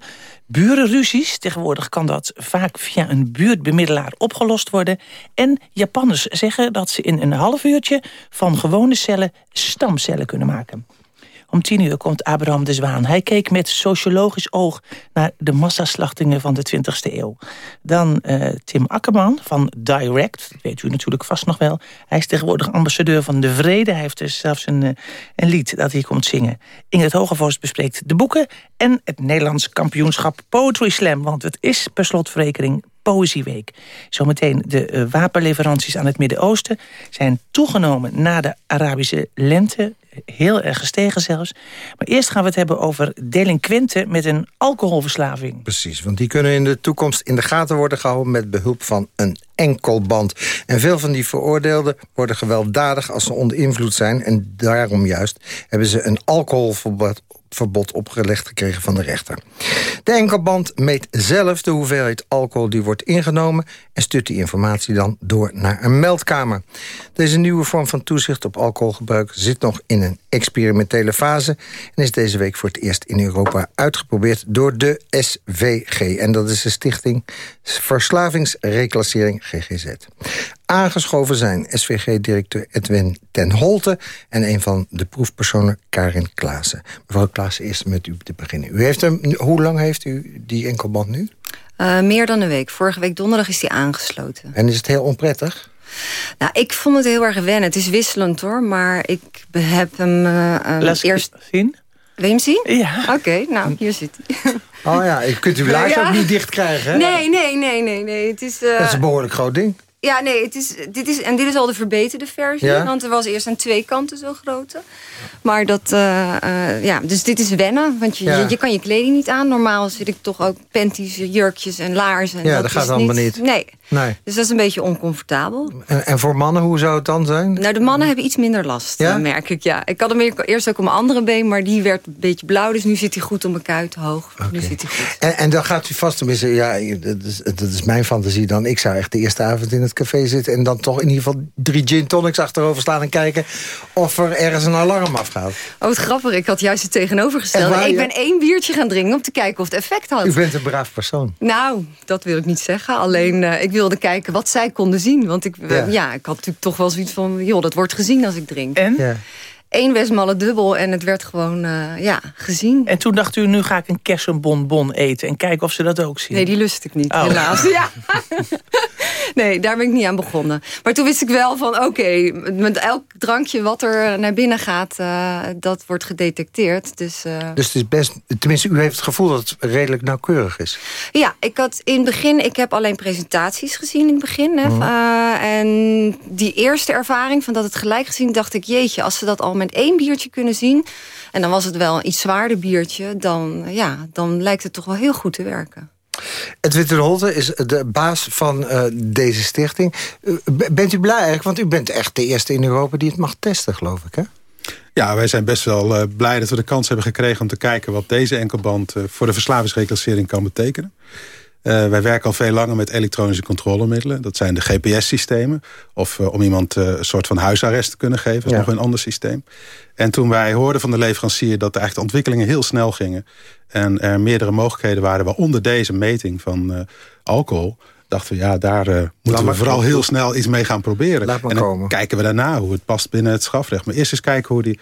Burenruzies, tegenwoordig kan dat vaak via een buurtbemiddelaar opgelost worden. En Japanners zeggen dat ze in een half uurtje van gewone cellen stamcellen kunnen maken. Om tien uur komt Abraham de Zwaan. Hij keek met sociologisch oog naar de massaslachtingen van de 20e eeuw. Dan uh, Tim Akkerman van Direct, dat weet u natuurlijk vast nog wel. Hij is tegenwoordig ambassadeur van de vrede. Hij heeft dus zelfs een, uh, een lied dat hij komt zingen. Ingrid Hogevorst bespreekt de boeken en het Nederlands kampioenschap Poetry Slam. Want het is per slotverrekening Poëzieweek. Zometeen de uh, wapenleveranties aan het Midden-Oosten zijn toegenomen na de Arabische lente. Heel erg gestegen zelfs. Maar eerst gaan we het hebben over delinquenten met een alcoholverslaving. Precies, want die kunnen in de toekomst in de gaten worden gehouden... met behulp van een enkelband. En veel van die veroordeelden worden gewelddadig als ze onder invloed zijn. En daarom juist hebben ze een alcoholverbod verbod opgelegd gekregen van de rechter. De enkelband meet zelf de hoeveelheid alcohol die wordt ingenomen... en stuurt die informatie dan door naar een meldkamer. Deze nieuwe vorm van toezicht op alcoholgebruik... zit nog in een experimentele fase... en is deze week voor het eerst in Europa uitgeprobeerd door de SVG. En dat is de Stichting Verslavingsreclassering GGZ. Aangeschoven zijn SVG-directeur Edwin ten Holte... en een van de proefpersonen Karin Klaassen. Mevrouw Klaassen, eerst met u te beginnen. U heeft hem, hoe lang heeft u die enkelband nu? Uh, meer dan een week. Vorige week donderdag is die aangesloten. En is het heel onprettig? Nou, ik vond het heel erg wennen. Het is wisselend hoor, maar ik heb hem uh, um, eerst... zien? Wil je hem zien? Ja. Oké, okay, nou, hier zit hij. Oh ja, je kunt uw laars ja. ook niet dicht krijgen, hè? Nee, nee, nee, nee. nee. Het is, uh... Dat is een behoorlijk groot ding. Ja, nee, het is, dit is, en dit is al de verbeterde versie. Ja? Want er was eerst aan twee kanten zo grote. Maar dat, uh, uh, ja, dus dit is wennen. Want je, ja. je, je, kan je kleding niet aan. Normaal zit ik toch ook panties, jurkjes en laarzen. Ja, dat, dat gaat allemaal niet. niet. Nee. nee. Dus dat is een beetje oncomfortabel. En, en, voor mannen, hoe zou het dan zijn? Nou, de mannen hebben iets minder last, ja? merk ik. Ja. Ik had hem eerst ook op mijn andere been, maar die werd een beetje blauw. Dus nu zit hij goed op mijn kuit hoog. Okay. Nu zit hij goed. En, en dan gaat u vast, tenminste, ja, dat is, dat is mijn fantasie dan. Ik zou echt de eerste avond in het café zitten... en dan toch in ieder geval drie gin tonics achterover slaan... en kijken of er ergens een alarm afgaat. Oh, wat grappig. Ik had juist het tegenovergestelde. Waar, ik ja? ben één biertje gaan drinken om te kijken of het effect had. U bent een braaf persoon. Nou, dat wil ik niet zeggen. Alleen, uh, ik wilde kijken wat zij konden zien. Want ik, ja. Uh, ja. ik had natuurlijk toch wel zoiets van... joh, dat wordt gezien als ik drink. En? Ja. Eén Westmalle dubbel en het werd gewoon uh, ja, gezien. En toen dacht u, nu ga ik een kersenbonbon eten... en kijken of ze dat ook zien. Nee, die lust ik niet, oh. helaas. Ja. nee, daar ben ik niet aan begonnen. Maar toen wist ik wel van, oké, okay, met elk drankje wat er naar binnen gaat... Uh, dat wordt gedetecteerd. Dus, uh... dus het is best, tenminste, u heeft het gevoel dat het redelijk nauwkeurig is. Ja, ik had in het begin, ik heb alleen presentaties gezien in het begin. Hè, Mhm. uh, en die eerste ervaring van dat het gelijk gezien, dacht ik, jeetje, als ze dat al met één biertje kunnen zien... en dan was het wel een iets zwaarder biertje... dan, ja, dan lijkt het toch wel heel goed te werken. Edwin ten Holte is de baas van uh, deze stichting. Uh, bent u blij eigenlijk? Want u bent echt de eerste in Europa die het mag testen, geloof ik, hè? Ja, wij zijn best wel uh, blij dat we de kans hebben gekregen... om te kijken wat deze enkelband voor de verslavingsreclassering kan betekenen. Uh, wij werken al veel langer met elektronische controlemiddelen. Dat zijn de GPS-systemen. Of uh, om iemand uh, een soort van huisarrest te kunnen geven. Dat is ja. nog een ander systeem. En toen wij hoorden van de leverancier dat de, eigenlijk de ontwikkelingen heel snel gingen... en er meerdere mogelijkheden waren, waaronder deze meting van alcohol dachten we, ja, daar uh, moeten we vooral heel snel iets mee gaan proberen. Laat maar en dan komen. kijken we daarna hoe het past binnen het strafrecht. Maar eerst eens kijken hoe die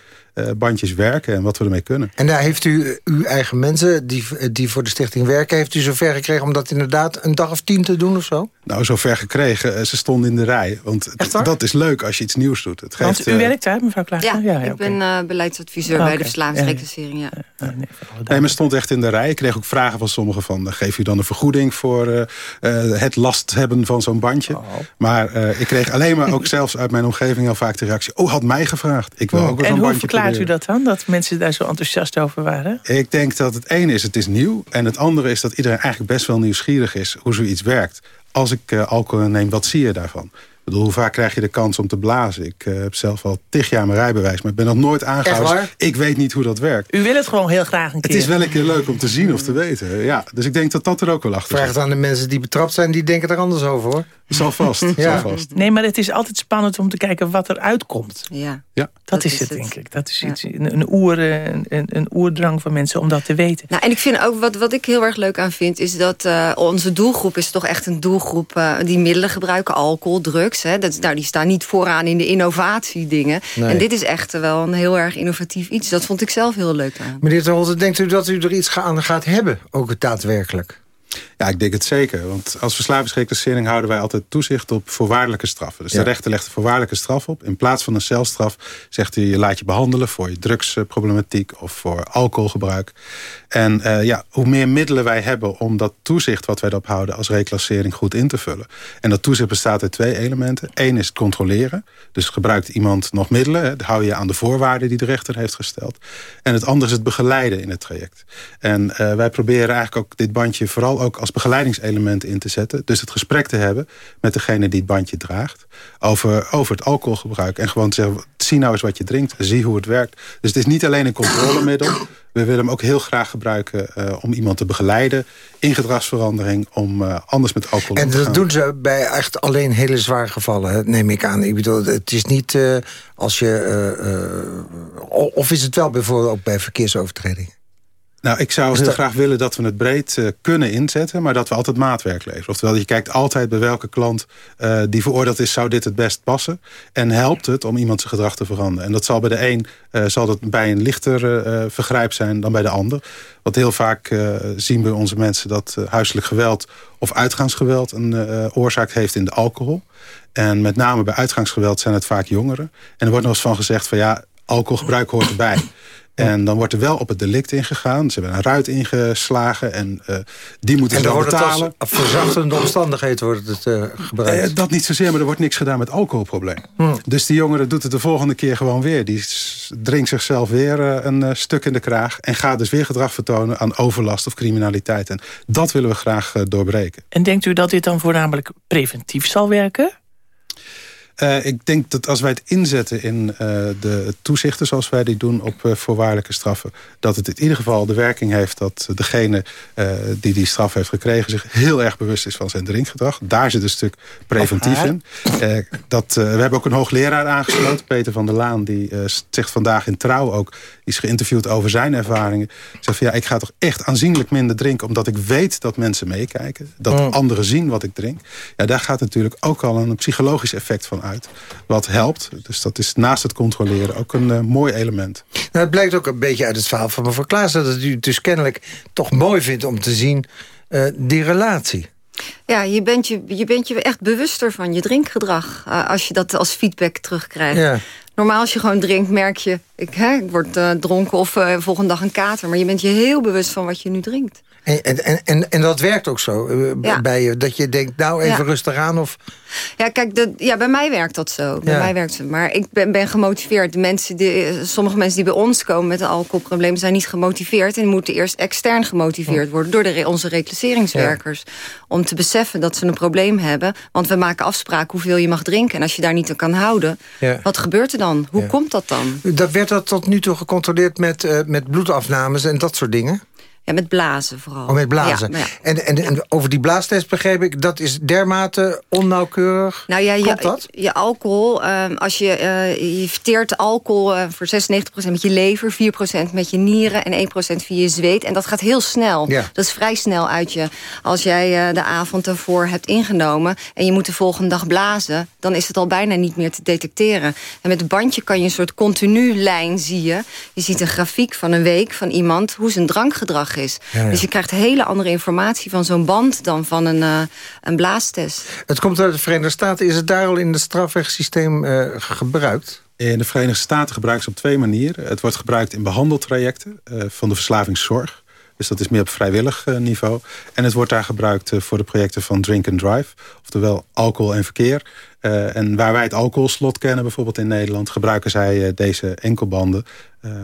bandjes werken en wat we ermee kunnen. En daar heeft u uw eigen mensen die, die voor de stichting werken... heeft u zover gekregen om dat inderdaad een dag of tien te doen of zo? Nou, zover gekregen. Ze stonden in de rij. Want dat is leuk als je iets nieuws doet. Het geeft, want u werkt daar, mevrouw Klaas? Ja, ja, ja, ik okay. ben beleidsadviseur oh, okay. bij de Vlaamse reclassering. Ja. Ja. nee, nee, maar stond echt in de rij. Ik kreeg ook vragen van sommigen van... geef u dan een vergoeding voor het last hebben van zo'n bandje. Oh. Maar uh, ik kreeg alleen maar ook zelfs uit mijn omgeving al vaak de reactie... oh, had mij gevraagd. Ik wil oh. ook wel zo'n bandje verklaart u dat dan? Dat mensen daar zo enthousiast over waren? Ik denk dat het ene is, het is nieuw. En het andere is dat iedereen eigenlijk best wel nieuwsgierig is hoe zoiets werkt. als ik alcohol neem, wat zie je daarvan? bedoel, hoe vaak krijg je de kans om te blazen? Ik uh, heb zelf al tig jaar mijn rijbewijs, maar ik ben nog nooit aangehouden. Ik weet niet hoe dat werkt. U wil het gewoon heel graag een keer. Het is wel een keer leuk om te zien of te weten. Ja, dus ik denk dat dat er ook wel achter Vraag het aan de mensen die betrapt zijn, die denken er anders over hoor. Zal vast, ja. zal vast. Nee, maar het is altijd spannend om te kijken wat er uitkomt. Ja. ja. Dat, is het, denk ik. Dat is iets, een, een, oer, een, een oerdrang van mensen om dat te weten. Nou, en ik vind ook, wat, wat ik heel erg leuk aan vind... is dat uh, onze doelgroep is toch echt een doelgroep... Uh, die middelen gebruiken, alcohol, drugs. Hè. Dat, nou, die staan niet vooraan in de innovatiedingen. Nee. En dit is echt wel een heel erg innovatief iets. Dat vond ik zelf heel leuk aan. Meneer Terholte, denkt u dat u er iets aan gaat hebben? Ook daadwerkelijk? Ja, ik denk het zeker. Want als verslavingsreclassering houden wij altijd toezicht op voorwaardelijke straffen. Dus de rechter legt een voorwaardelijke straf op. In plaats van een celstraf zegt hij je laat je behandelen voor je drugsproblematiek of voor alcoholgebruik. En uh, ja, hoe meer middelen wij hebben om dat toezicht wat wij erop houden als reclassering goed in te vullen. En dat toezicht bestaat uit twee elementen. Eén is het controleren. Dus gebruikt iemand nog middelen? Hè? hou je aan de voorwaarden die de rechter heeft gesteld. En het andere is het begeleiden in het traject. En uh, wij proberen eigenlijk ook dit bandje vooral ook als begeleidingselement in te zetten. Dus het gesprek te hebben met degene die het bandje draagt. Over, over het alcoholgebruik. En gewoon te zeggen, zie nou eens wat je drinkt. Zie hoe het werkt. Dus het is niet alleen een controlemiddel. We willen hem ook heel graag gebruiken uh, om iemand te begeleiden in gedragsverandering, om uh, anders met alcohol en te gaan. En dat doen ze bij echt alleen hele zware gevallen, neem ik aan. Ik bedoel, het is niet uh, als je... of is het wel bijvoorbeeld ook bij verkeersovertredingen? Nou, ik zou heel graag willen dat we het breed uh, kunnen inzetten... maar dat we altijd maatwerk leveren. Oftewel, je kijkt altijd bij welke klant uh, die veroordeeld is... zou dit het best passen. En helpt het om iemand zijn gedrag te veranderen. En dat zal bij de een uh, zal dat bij een lichter vergrijp zijn dan bij de ander. Want heel vaak zien we onze mensen dat huiselijk geweld... of uitgaansgeweld een oorzaak heeft in de alcohol. En met name bij uitgaansgeweld zijn het vaak jongeren. En er wordt nog eens van gezegd van ja, alcoholgebruik hoort erbij. En dan wordt er wel op het delict ingegaan. Ze hebben een ruit ingeslagen en uh, die moeten en ze dan betalen. En verzachtende omstandigheden wordt het uh, gebruikt? Eh, dat niet zozeer, maar er wordt niks gedaan met alcoholprobleem. Hmm. Dus die jongere doet het de volgende keer gewoon weer. Die drinkt zichzelf weer uh, een stuk in de kraag... en gaat dus weer gedrag vertonen aan overlast of criminaliteit. En dat willen we graag doorbreken. En denkt u dat dit dan voornamelijk preventief zal werken? Uh, ik denk dat als wij het inzetten in uh, de toezichten zoals wij die doen op uh, voorwaardelijke straffen, dat het in ieder geval de werking heeft dat degene die die straf heeft gekregen zich heel erg bewust is van zijn drinkgedrag. Daar zit een stuk preventief in. dat, we hebben ook een hoogleraar aangesloten, Peter van der Laan, die zegt vandaag in Trouw ook, is geïnterviewd over zijn ervaringen. Zegt van ja, ik ga toch echt aanzienlijk minder drinken omdat ik weet dat mensen meekijken. Dat Mm. anderen zien wat ik drink. Ja, daar gaat natuurlijk ook al een psychologisch effect van uit. Wat helpt. Dus dat is naast het controleren ook een uh, mooi element. Nou, het blijkt ook een beetje uit het verhaal van mevrouw Klaassen... dat u het dus kennelijk toch mooi vindt om te zien uh, die relatie. Ja, je bent je, je bent je echt bewuster van je drinkgedrag... Uh, als je dat als feedback terugkrijgt. Ja. Normaal als je gewoon drinkt, merk je... ik, hè, ik word uh, dronken of uh, volgende dag een kater. Maar je bent je heel bewust van wat je nu drinkt. En, en, en, en dat werkt ook zo ja. bij je? Dat je denkt, nou even ja. rustig aan? Of... Ja, kijk, de, ja, bij mij werkt dat zo. Bij ja. mij werkt het. Maar ik ben, ben gemotiveerd. De mensen die, sommige mensen die bij ons komen met een alcoholprobleem... zijn niet gemotiveerd en moeten eerst extern gemotiveerd worden... door de, onze reclasseringswerkers. Om te beseffen dat ze een probleem hebben. Want we maken afspraken hoeveel je mag drinken. En als je daar niet aan kan houden, wat gebeurt er dan? Hoe komt dat dan? Dat werd dat tot nu toe gecontroleerd met, uh, met bloedafnames en dat soort dingen? Ja, met blazen vooral. Oh, met blazen. Ja, ja. En, en, en, over die blaastest begreep ik, dat is dermate onnauwkeurig. Nou ja, je, dat? je alcohol, um, als je, uh, je verteert alcohol uh, voor 96% met je lever, 4% met je nieren en 1% via je zweet. En dat gaat heel snel. Ja. Dat is vrij snel uit je. Als jij uh, de avond ervoor hebt ingenomen en je moet de volgende dag blazen, dan is het al bijna niet meer te detecteren. En met het bandje kan je een soort continu lijn zie je. Je ziet een grafiek van een week van iemand, hoe zijn drankgedrag is. Ja, ja. Dus je krijgt hele andere informatie van zo'n band dan van een, uh, een blaastest. Het komt uit de Verenigde Staten. Is het daar al in het strafrechtssysteem uh, gebruikt? In de Verenigde Staten gebruiken ze op twee manieren. Het wordt gebruikt in behandeltrajecten uh, van de verslavingszorg. Dus dat is meer op vrijwillig uh, niveau. En het wordt daar gebruikt uh, voor de projecten van Drink and Drive. Oftewel alcohol en verkeer. Uh, en waar wij het alcoholslot kennen, bijvoorbeeld in Nederland... gebruiken zij deze enkelbanden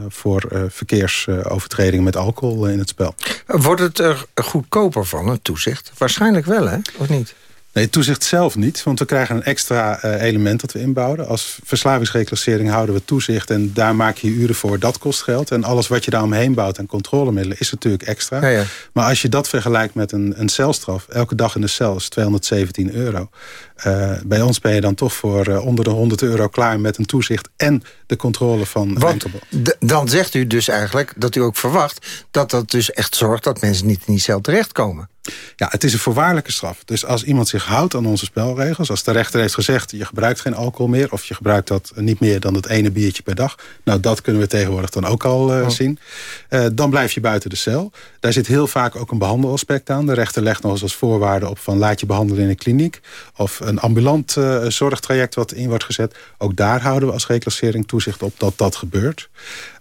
voor verkeersovertredingen met alcohol in het spel. Wordt het er goedkoper van, het toezicht? Waarschijnlijk wel, hè? Of niet? Nee, toezicht zelf niet. Want we krijgen een extra uh, element dat we inbouwen. Als verslavingsreclassering houden we toezicht... en daar maak je uren voor, dat kost geld. En alles wat je daar omheen bouwt aan controlemiddelen... is natuurlijk extra. Ja, ja. Maar als je dat vergelijkt met een, een celstraf... elke dag in de cel is 217 euro. Uh, bij ons ben je dan toch voor uh, onder de 100 euro klaar... met een toezicht en de controle van... Want dan zegt u dus eigenlijk dat u ook verwacht... dat dat dus echt zorgt dat mensen niet in die cel terechtkomen. Ja, het is een voorwaardelijke straf. Dus als iemand zich houdt aan onze spelregels... als de rechter heeft gezegd, je gebruikt geen alcohol meer... of je gebruikt dat niet meer dan het ene biertje per dag... nou, dat kunnen we tegenwoordig dan ook al uh, zien. Uh, dan blijf je buiten de cel. Daar zit heel vaak ook een behandelaspect aan. De rechter legt nog eens als voorwaarde op van... laat je behandelen in een kliniek... of een ambulant uh, zorgtraject wat in wordt gezet. Ook daar houden we als reclassering toezicht op dat dat gebeurt.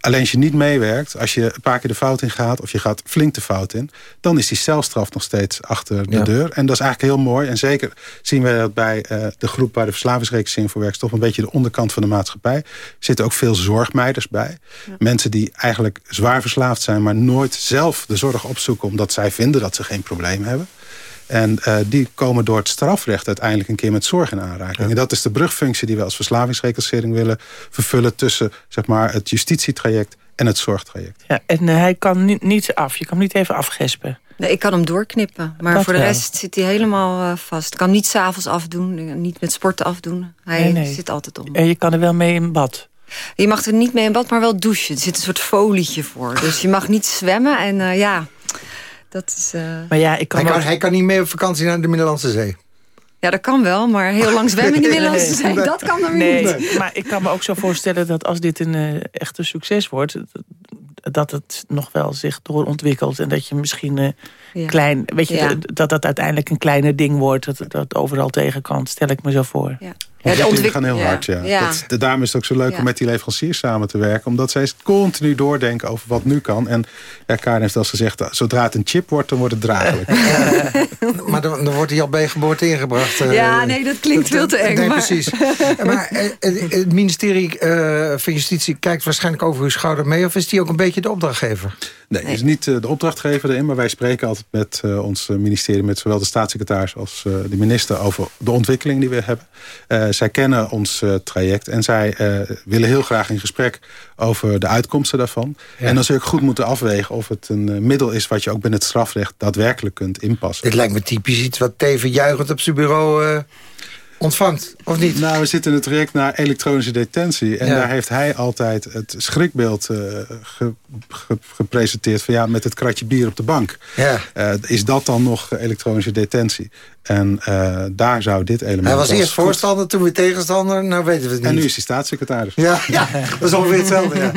Alleen als je niet meewerkt, als je een paar keer de fout in gaat... of je gaat flink de fout in... dan is die celstraf nog steeds achter de deur. En dat is eigenlijk heel mooi. En zeker zien we dat bij uh, de groep waar de verslavingsrekening voor werkt... toch een beetje de onderkant van de maatschappij. Er zitten ook veel zorgmeiders bij. Ja. Mensen die eigenlijk zwaar verslaafd zijn... maar nooit zelf de zorg opzoeken... omdat zij vinden dat ze geen probleem hebben. En uh, die komen door het strafrecht uiteindelijk een keer met zorg in aanraking. Ja. En dat is de brugfunctie die we als verslavingsreclassering willen vervullen... tussen zeg maar, het justitietraject en het zorgtraject. Ja, en uh, hij kan niet, niet af. Je kan hem niet even afgespen. Nee, ik kan hem doorknippen. Maar dat voor de wel. rest zit hij helemaal uh, vast. Ik kan niet s'avonds afdoen, niet met sporten afdoen. Hij nee, nee. zit altijd om. En je kan er wel mee in bad? Je mag er niet mee in bad, maar wel douchen. Er zit een soort folietje voor. Dus je mag niet zwemmen en uh, ja... Dat is, uh... maar ja, ik kan hij, kan, hij kan niet mee op vakantie naar de Middellandse Zee. Ja, dat kan wel, maar heel lang zwemmen in de Middellandse Zee, dat kan dan nee, niet. Nee, maar ik kan me ook zo voorstellen dat als dit een uh, echte succes wordt... dat het nog wel zich doorontwikkelt en dat je misschien... Uh, ja. klein, weet je, ja. dat dat uiteindelijk een kleiner ding wordt... dat dat overal tegen kan, stel ik me zo voor. Ja. Ja, de ontwik- gaan heel ja. hard, ja. ja. Dat, de, daarom is het ook zo leuk ja. om met die leveranciers samen te werken. Omdat zij continu doordenken over wat nu kan. En ja, Karen heeft al gezegd, zodra het een chip wordt, dan wordt het draaglijk. maar dan, dan wordt hij al bij geboorte ingebracht. Uh, ja, nee, dat klinkt veel te eng. Nee, maar. precies. maar uh, het ministerie uh, van Justitie kijkt waarschijnlijk over uw schouder mee. Of is die ook een beetje de opdrachtgever? Nee, hij is niet de opdrachtgever erin. Maar wij spreken altijd met ons ministerie, met zowel de staatssecretaris als de minister... over de ontwikkeling die we hebben zij kennen ons uh, traject en zij uh, willen heel graag in gesprek over de uitkomsten daarvan. Ja. En dan zul je ook goed moeten afwegen of het een uh, middel is wat je ook binnen het strafrecht daadwerkelijk kunt inpassen. Dit lijkt me typisch iets wat Teven juichend op zijn bureau ontvangt, of niet? Nou, we zitten in het traject naar elektronische detentie. En ja. daar heeft hij altijd het schrikbeeld uh, ge, ge, gepresenteerd... van ja, met het kratje bier op de bank. Ja. Uh, is dat dan nog elektronische detentie? En uh, daar zou dit element... Hij was eerst voorstander, toen weer tegenstander. Nou weten we het niet. En nu is hij staatssecretaris. Ja, ja dat is ongeveer hetzelfde. Ja.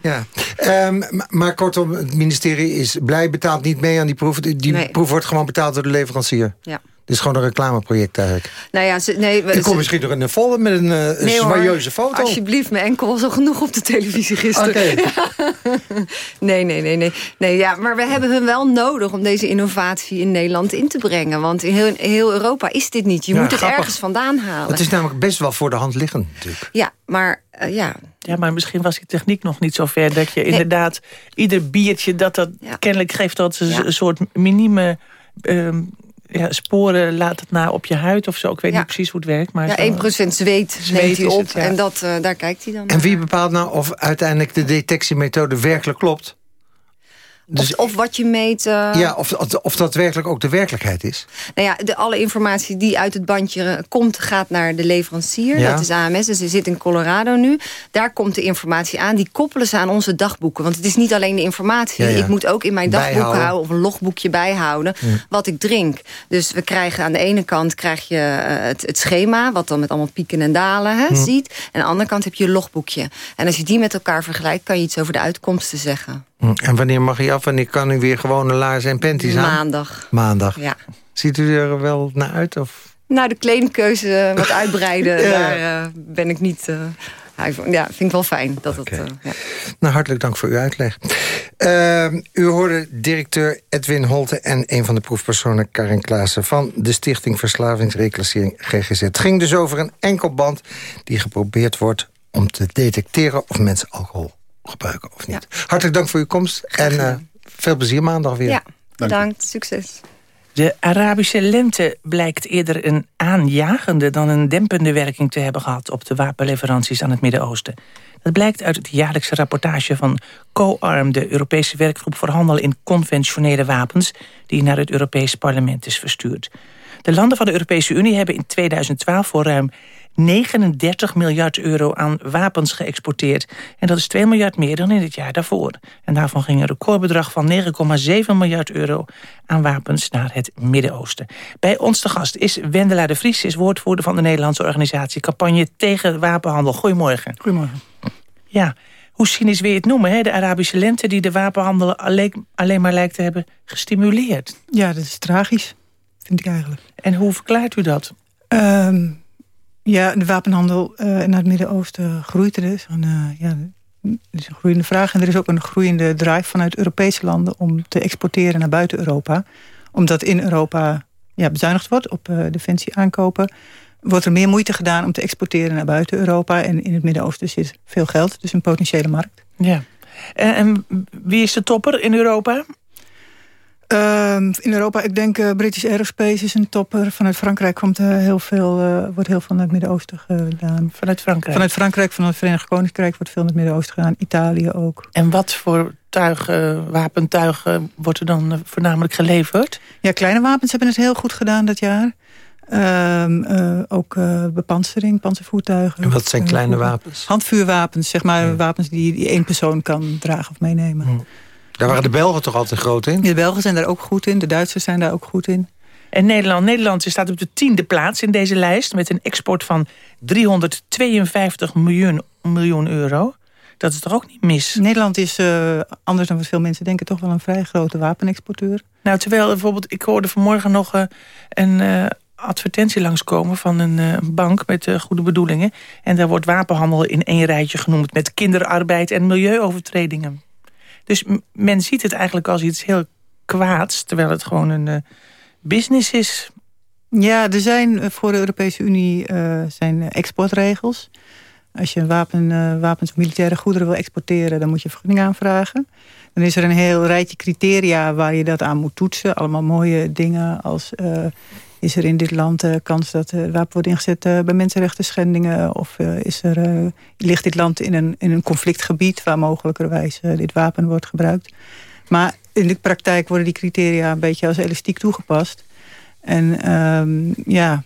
ja. Um, maar kortom, het ministerie is blij, betaalt niet mee aan die proef. Die nee. proef wordt gewoon betaald door de leverancier. Ja. Dit is gewoon een reclameproject eigenlijk. Nou ja, ze, nee, Ik kom misschien nog in een volle met een nee, joyeuze foto. Alsjeblieft, mijn enkel was al genoeg op de televisie gisteren. Okay. nee, nee, nee, nee, nee. Ja, maar we hebben hun wel nodig om deze innovatie in Nederland in te brengen. Want in heel, heel Europa is dit niet. Je ja, moet het grappig. ergens vandaan halen. Het is namelijk best wel voor de hand liggend natuurlijk. Ja, maar uh, ja... Ja, maar misschien was die techniek nog niet zo ver... dat je nee. inderdaad ieder biertje... dat dat ja. kennelijk geeft dat ze ja. een soort minieme... Um, ja, sporen laat het na op je huid of zo. Ik weet ja. niet precies hoe het werkt. Maar ja, 1% zweet, zweet neemt hij op het, ja. en dat, uh, daar kijkt hij dan En wie bepaalt nou of uiteindelijk de detectiemethode werkelijk klopt? Dus, of, of, wat je meet... Uh... Ja, of, of, dat werkelijk ook de werkelijkheid is. Nou ja, de, alle informatie die uit het bandje komt... gaat naar de leverancier, ja. dat is AMS. Dus ze zit in Colorado nu. Daar komt de informatie aan. Die koppelen ze aan onze dagboeken. Want het is niet alleen de informatie. Ja, ja. Ik moet ook in mijn dagboek houden... of een logboekje bijhouden wat ik drink. Dus we krijgen aan de ene kant krijg je uh, het, het, schema... wat dan met allemaal pieken en dalen hè, ziet. En aan de andere kant heb je je logboekje. En als je die met elkaar vergelijkt... kan je iets over de uitkomsten zeggen. En wanneer mag je af? Wanneer kan u weer gewoon een laars en panties aan? Maandag. Maandag. Ja. Ziet u er wel naar uit? Of? Nou, de kledingkeuze wat uitbreiden, ja. daar uh, ben ik niet... Uh, ja, vind ik wel fijn. Dat okay. het, uh, ja. Nou, hartelijk dank voor uw uitleg. Uh, u hoorde directeur Edwin Holte en een van de proefpersonen Karin Klaassen... van de Stichting Verslavingsreclassering GGZ. Het ging dus over een enkelband die geprobeerd wordt om te detecteren of mensen alcohol gebruiken of niet. Ja. Hartelijk dank voor uw komst en uh, veel plezier maandag weer. Ja, bedankt. Succes. De Arabische lente blijkt eerder een aanjagende dan een dempende werking te hebben gehad op de wapenleveranties aan het Midden-Oosten. Dat blijkt uit het jaarlijkse rapportage van COARM, de Europese werkgroep voor handel in conventionele wapens, die naar het Europees Parlement is verstuurd. De landen van de Europese Unie hebben in 2012 voor ruim 39 miljard euro aan wapens geëxporteerd. En dat is 2 miljard meer dan in het jaar daarvoor. En daarvan ging een recordbedrag van 9,7 miljard euro aan wapens naar het Midden-Oosten. Bij ons te gast is Wendela de Vries, is woordvoerder van de Nederlandse organisatie Campagne tegen Wapenhandel. Goedemorgen. Goedemorgen. Ja, hoe cynisch wil je het noemen, hè? de Arabische lente die de wapenhandel alleen, alleen maar lijkt te hebben gestimuleerd. Ja, dat is tragisch, vind ik eigenlijk. En hoe verklaart u dat? Um, ja, de wapenhandel uh, naar het Midden-Oosten groeit er dus. En, uh, ja, er is een groeiende vraag en er is ook een groeiende drive vanuit Europese landen... om te exporteren naar buiten Europa. Omdat in Europa ja, bezuinigd wordt op uh, defensie aankopen... wordt er meer moeite gedaan om te exporteren naar buiten Europa. En in het Midden-Oosten zit veel geld, dus een potentiële markt. Ja. En wie is de topper in Europa? Uh, in Europa, ik denk uh, British Aerospace is een topper. Vanuit Frankrijk komt, uh, heel veel, uh, wordt heel veel naar het Midden-Oosten gedaan. Vanuit Frankrijk? Vanuit Frankrijk, vanuit het Verenigd Koninkrijk wordt veel naar het Midden-Oosten gedaan. Italië ook. En wat voor tuigen, wapentuigen wordt er dan voornamelijk geleverd? Ja, kleine wapens hebben het heel goed gedaan dat jaar. Uh, ook uh, bepansering, panzervoertuigen. En wat zijn kleine wapens? Handvuurwapens, zeg maar. Ja. Wapens die, die één persoon kan dragen of meenemen. Hm. Daar waren de Belgen toch altijd groot in? De Belgen zijn daar ook goed in. De Duitsers zijn daar ook goed in. En Nederland, Nederland staat op de tiende plaats in deze lijst... met een export van 352 miljoen, miljoen euro. Dat is toch ook niet mis? Nederland is, uh, anders dan wat veel mensen denken... toch wel een vrij grote wapenexporteur. Nou, terwijl bijvoorbeeld... ik hoorde vanmorgen nog uh, een... Uh, advertentie langskomen van een uh, bank met uh, goede bedoelingen. En daar wordt wapenhandel in één rijtje genoemd... met kinderarbeid en milieuovertredingen. Dus men ziet het eigenlijk als iets heel kwaads... terwijl het gewoon een uh, business is. Ja, er zijn voor de Europese Unie uh, zijn exportregels. Als je wapen, wapens of militaire goederen wil exporteren... dan moet je vergunning aanvragen. Dan is er een heel rijtje criteria waar je dat aan moet toetsen. Allemaal mooie dingen als... is er in dit land uh, kans dat uh, wapen wordt ingezet uh, bij mensenrechten schendingen? Of is er, ligt dit land in een, in een conflictgebied waar mogelijkerwijs dit wapen wordt gebruikt? Maar in de praktijk worden die criteria een beetje als elastiek toegepast. En um, ja,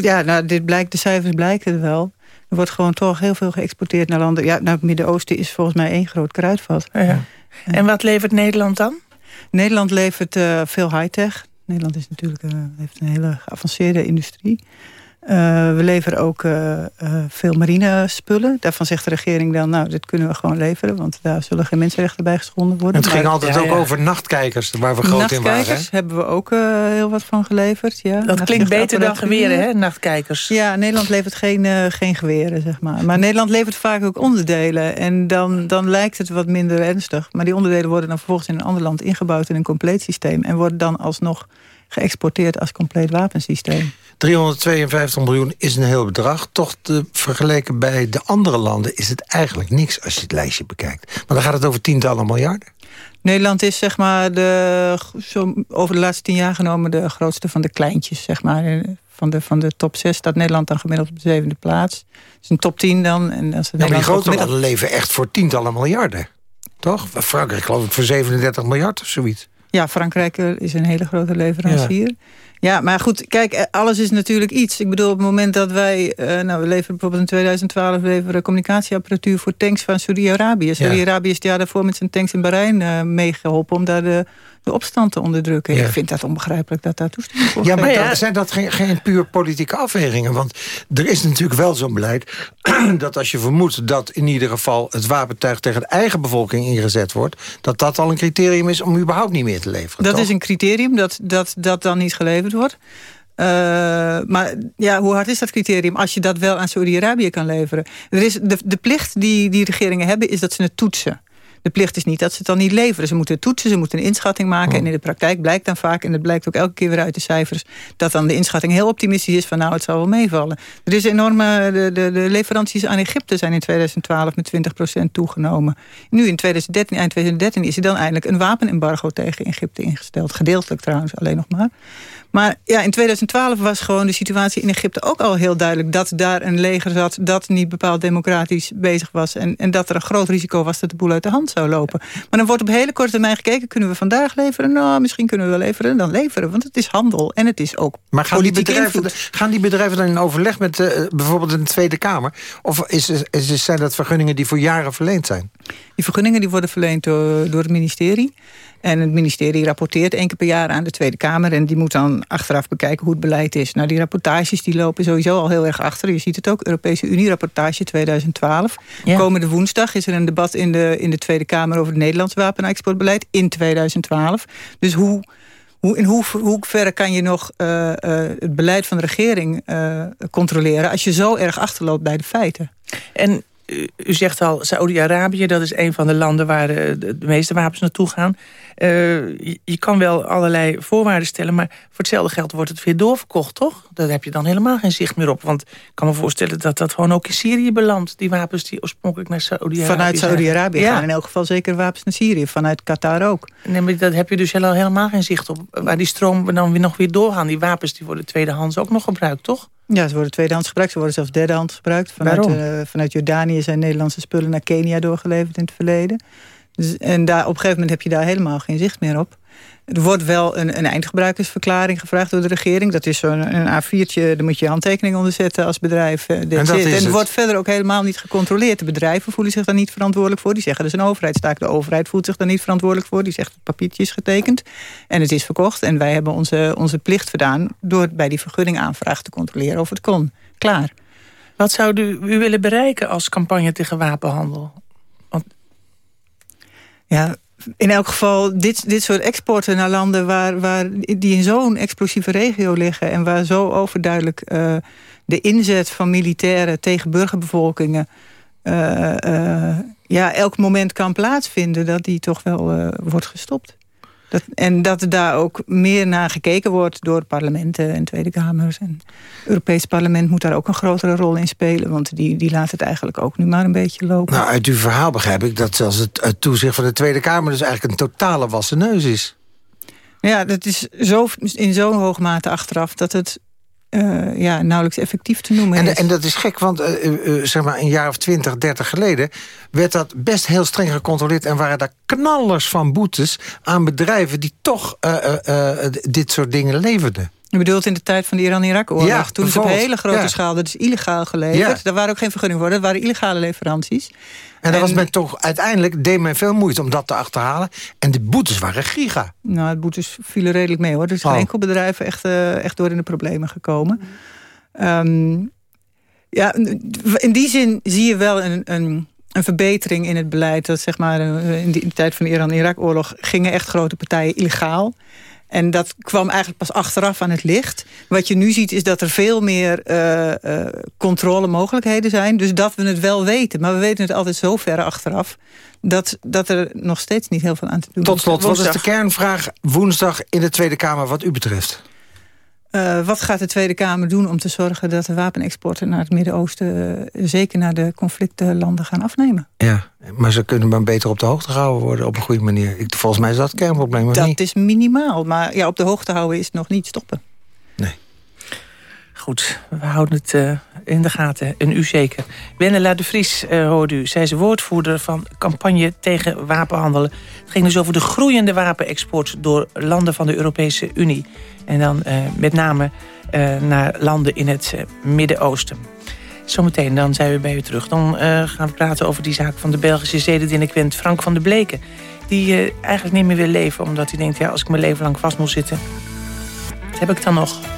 ja nou, dit blijkt, de cijfers blijken er wel. Er wordt gewoon toch heel veel geëxporteerd naar landen. Ja, naar het Midden-Oosten is volgens mij één groot kruidvat. Ja. En wat levert Nederland dan? Nederland levert veel high-tech. Nederland is natuurlijk, uh, heeft een hele geavanceerde industrie. Uh, we leveren ook uh, veel marine spullen. Daarvan zegt de regering dan, nou, dit kunnen we gewoon leveren... want daar zullen geen mensenrechten bij geschonden worden. Het ging maar, altijd ja, ook ja. over nachtkijkers, waar we groot in waren. Nachtkijkers hebben we ook heel wat van geleverd. Ja. Dat klinkt beter dan geweren, hè, nachtkijkers? Ja, Nederland levert geen, geen geweren, zeg maar. Maar Nederland levert vaak ook onderdelen. En dan, dan lijkt het wat minder ernstig. Maar die onderdelen worden dan vervolgens in een ander land ingebouwd... in een compleet systeem. En worden dan alsnog geëxporteerd als compleet wapensysteem. 352 miljoen is een heel bedrag. Toch te vergeleken bij de andere landen is het eigenlijk niks als je het lijstje bekijkt. Maar dan gaat het over tientallen miljarden. Nederland is zeg maar de, zo over de laatste tien jaar genomen de grootste van de kleintjes. Zeg maar. Van de, van de top 6 staat Nederland dan gemiddeld op de zevende plaats. Dus een top 10 dan. En als ja, maar die grote landen leven echt voor tientallen miljarden. Toch? Frankrijk geloof ik voor 37 miljard of zoiets. Ja, Frankrijk is een hele grote leverancier. Ja. ja. maar goed, kijk, alles is natuurlijk iets. Ik bedoel, op het moment dat wij... Uh, nou, we leveren bijvoorbeeld in 2012 leveren communicatieapparatuur voor tanks van Saudi-Arabië. Saudi-Arabië is het jaar daarvoor met zijn tanks in Bahrein uh, meegeholpen... om daar de, de opstand te onderdrukken. Ja. Ik vind dat onbegrijpelijk dat daar toestemming voor Ja, maar ja. zijn dat geen, geen puur politieke afwegingen? Want er is natuurlijk wel zo'n beleid... dat als je vermoedt dat in ieder geval het wapentuig... tegen de eigen bevolking ingezet wordt... dat dat al een criterium is om überhaupt niet meer te leveren. Dat toch? is een criterium dat, dat dat dan niet geleverd wordt. Uh, maar ja, hoe hard is dat criterium als je dat wel aan Saudi-Arabië kan leveren? Er is de, de plicht die die regeringen hebben is dat ze het toetsen. De plicht is niet dat ze het dan niet leveren. Ze moeten toetsen, ze moeten een inschatting maken. En in de praktijk blijkt dan vaak, en dat blijkt ook elke keer weer uit de cijfers... dat dan de inschatting heel optimistisch is van nou, het zal wel meevallen. Er is enorme, de, de, de leveranties aan Egypte zijn in 2012 met 20% toegenomen. Nu in 2013, eind 2013 is er dan eindelijk een wapenembargo tegen Egypte ingesteld. Gedeeltelijk trouwens, alleen nog maar. Maar ja, in 2012 was gewoon de situatie in Egypte ook al heel duidelijk... dat daar een leger zat dat niet bepaald democratisch bezig was... en, en dat er een groot risico was dat de boel uit de hand zou lopen. Maar dan wordt op hele korte termijn gekeken... kunnen we vandaag leveren? Nou, misschien kunnen we wel leveren. Dan leveren, want het is handel en het is ook Maar gaan die bedrijven, gaan die bedrijven dan in overleg met uh, bijvoorbeeld de Tweede Kamer? Of is, is, zijn dat vergunningen die voor jaren verleend zijn? Die vergunningen die worden verleend door, door het ministerie... En het ministerie rapporteert één keer per jaar aan de Tweede Kamer... en die moet dan achteraf bekijken hoe het beleid is. Nou, die rapportages die lopen sowieso al heel erg achter. Je ziet het ook, Europese Unie-rapportage 2012. Komende woensdag is er een debat in de, in de Tweede Kamer... over het Nederlands wapenexportbeleid in 2012. Dus hoe... Hoe, in hoe, hoeverre kan je nog uh, uh, het beleid van de regering uh, controleren... als je zo erg achterloopt bij de feiten? En u zegt al, Saoedi-Arabië, dat is een van de landen waar de, de meeste wapens naartoe gaan. Uh, je, kan wel allerlei voorwaarden stellen, maar voor hetzelfde geld wordt het weer doorverkocht, toch? Daar heb je dan helemaal geen zicht meer op. Want ik kan me voorstellen dat dat gewoon ook in Syrië belandt. Die wapens die oorspronkelijk naar Saoedi-Arabië Vanuit Saoedi-Arabië gaan in elk geval zeker wapens naar Syrië. Vanuit Qatar ook. Nee, maar dat heb je dus helemaal geen zicht op. Waar die stroom dan weer nog weer doorgaan. Die wapens die worden tweedehands ook nog gebruikt, toch? Ja, ze worden tweedehands gebruikt. Ze worden zelfs derdehands gebruikt. Vanuit, uh, vanuit Jordanië zijn Nederlandse spullen naar Kenia doorgeleverd in het verleden. Dus, en daar, op een gegeven moment heb je daar helemaal geen zicht meer op. Er wordt wel een, een eindgebruikersverklaring gevraagd door de regering. Dat is zo'n een A4'tje, daar moet je handtekening onder zetten als bedrijf. Uh, en dat en er wordt verder ook helemaal niet gecontroleerd. De bedrijven voelen zich daar niet verantwoordelijk voor. Die zeggen dat is een overheidstaak. De overheid voelt zich daar niet verantwoordelijk voor. Die zegt het papiertje is getekend en het is verkocht. En wij hebben onze, onze plicht gedaan door bij die vergunningaanvraag te controleren of het kon. Klaar. Wat zou u, u willen bereiken als campagne tegen wapenhandel? Want... Ja, in elk geval dit, dit soort exporten naar landen waar, waar die in zo'n explosieve regio liggen... en waar zo overduidelijk uh, de inzet van militairen tegen burgerbevolkingen... Uh, uh, ja, elk moment kan plaatsvinden dat die toch wel wordt gestopt. Dat, en dat er daar ook meer naar gekeken wordt door parlementen en Tweede Kamers. En het Europees parlement moet daar ook een grotere rol in spelen. Want die, die laat het eigenlijk ook nu maar een beetje lopen. Nou, uit uw verhaal begrijp ik dat zelfs het, het toezicht van de Tweede Kamer... dus eigenlijk een totale wassen neus is. Ja, dat is zo, in zo'n hoge mate achteraf dat het uh, ja, nauwelijks effectief te noemen en, is. En dat is gek, want uh, uh, zeg maar een jaar of 20, 30 geleden... werd dat best heel streng gecontroleerd... en waren daar knallers van boetes aan bedrijven... die toch dit soort dingen leverden. Je bedoelt in de tijd van de Iran-Irak-oorlog. Ja, toen is op hele grote ja. schaal, dat is illegaal geleverd. Ja. Daar waren ook geen vergunningen voor, dat waren illegale leveranties. En, en was men toch, uiteindelijk deed men veel moeite om dat te achterhalen. En de boetes waren giga. Nou, de boetes vielen redelijk mee hoor. Er is geen oh. enkel bedrijf echt, uh, echt door in de problemen gekomen. Um, ja, in die zin zie je wel een, een, een verbetering in het beleid. Dat zeg maar in, die, in de tijd van de Iran-Irak-oorlog gingen echt grote partijen illegaal. En dat kwam eigenlijk pas achteraf aan het licht. Wat je nu ziet is dat er veel meer uh, uh, controlemogelijkheden zijn. Dus dat we het wel weten. Maar we weten het altijd zo ver achteraf... dat, dat er nog steeds niet heel veel aan te doen is. Tot slot, wat is de kernvraag woensdag in de Tweede Kamer wat u betreft? Uh, wat gaat de Tweede Kamer doen om te zorgen dat de wapenexporten naar het Midden-Oosten... zeker naar de conflictlanden gaan afnemen? Ja, maar ze kunnen maar beter op de hoogte gehouden worden op een goede manier. Ik, volgens mij is dat het kernprobleem, Dat niet? is minimaal, maar ja, op de hoogte houden is nog niet stoppen. Nee. Goed, we houden het uh, in de gaten. En u zeker. Wendela de Vries uh, hoorde u. Zij is woordvoerder van campagne tegen wapenhandelen. Het ging dus over de groeiende wapenexport... door landen van de Europese Unie. En dan uh, met name naar landen in het Midden-Oosten. Zometeen dan zijn we bij u terug. Dan gaan we praten over die zaak van de Belgische zedendelinquent Frank van der Bleken. Die eigenlijk niet meer wil leven, omdat hij denkt... ja, als ik mijn leven lang vast moet zitten, wat heb ik dan nog?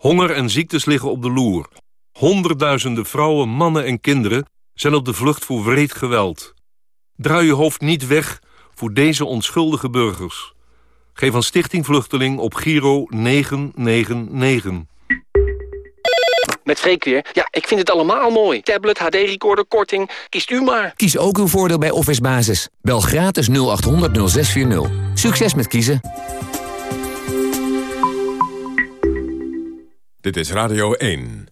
Honger en ziektes liggen op de loer. Honderdduizenden vrouwen, mannen en kinderen zijn op de vlucht voor wreed geweld. Draai je hoofd niet weg voor deze onschuldige burgers. Geef aan Stichting Vluchteling op Giro 999. Met Freek weer. Ja, ik vind het allemaal mooi. Tablet, HD-recorder, korting. Kiest u maar. Kies ook uw voordeel bij Office Basis. Bel gratis 0800 0640. Succes met kiezen. Dit is Radio 1.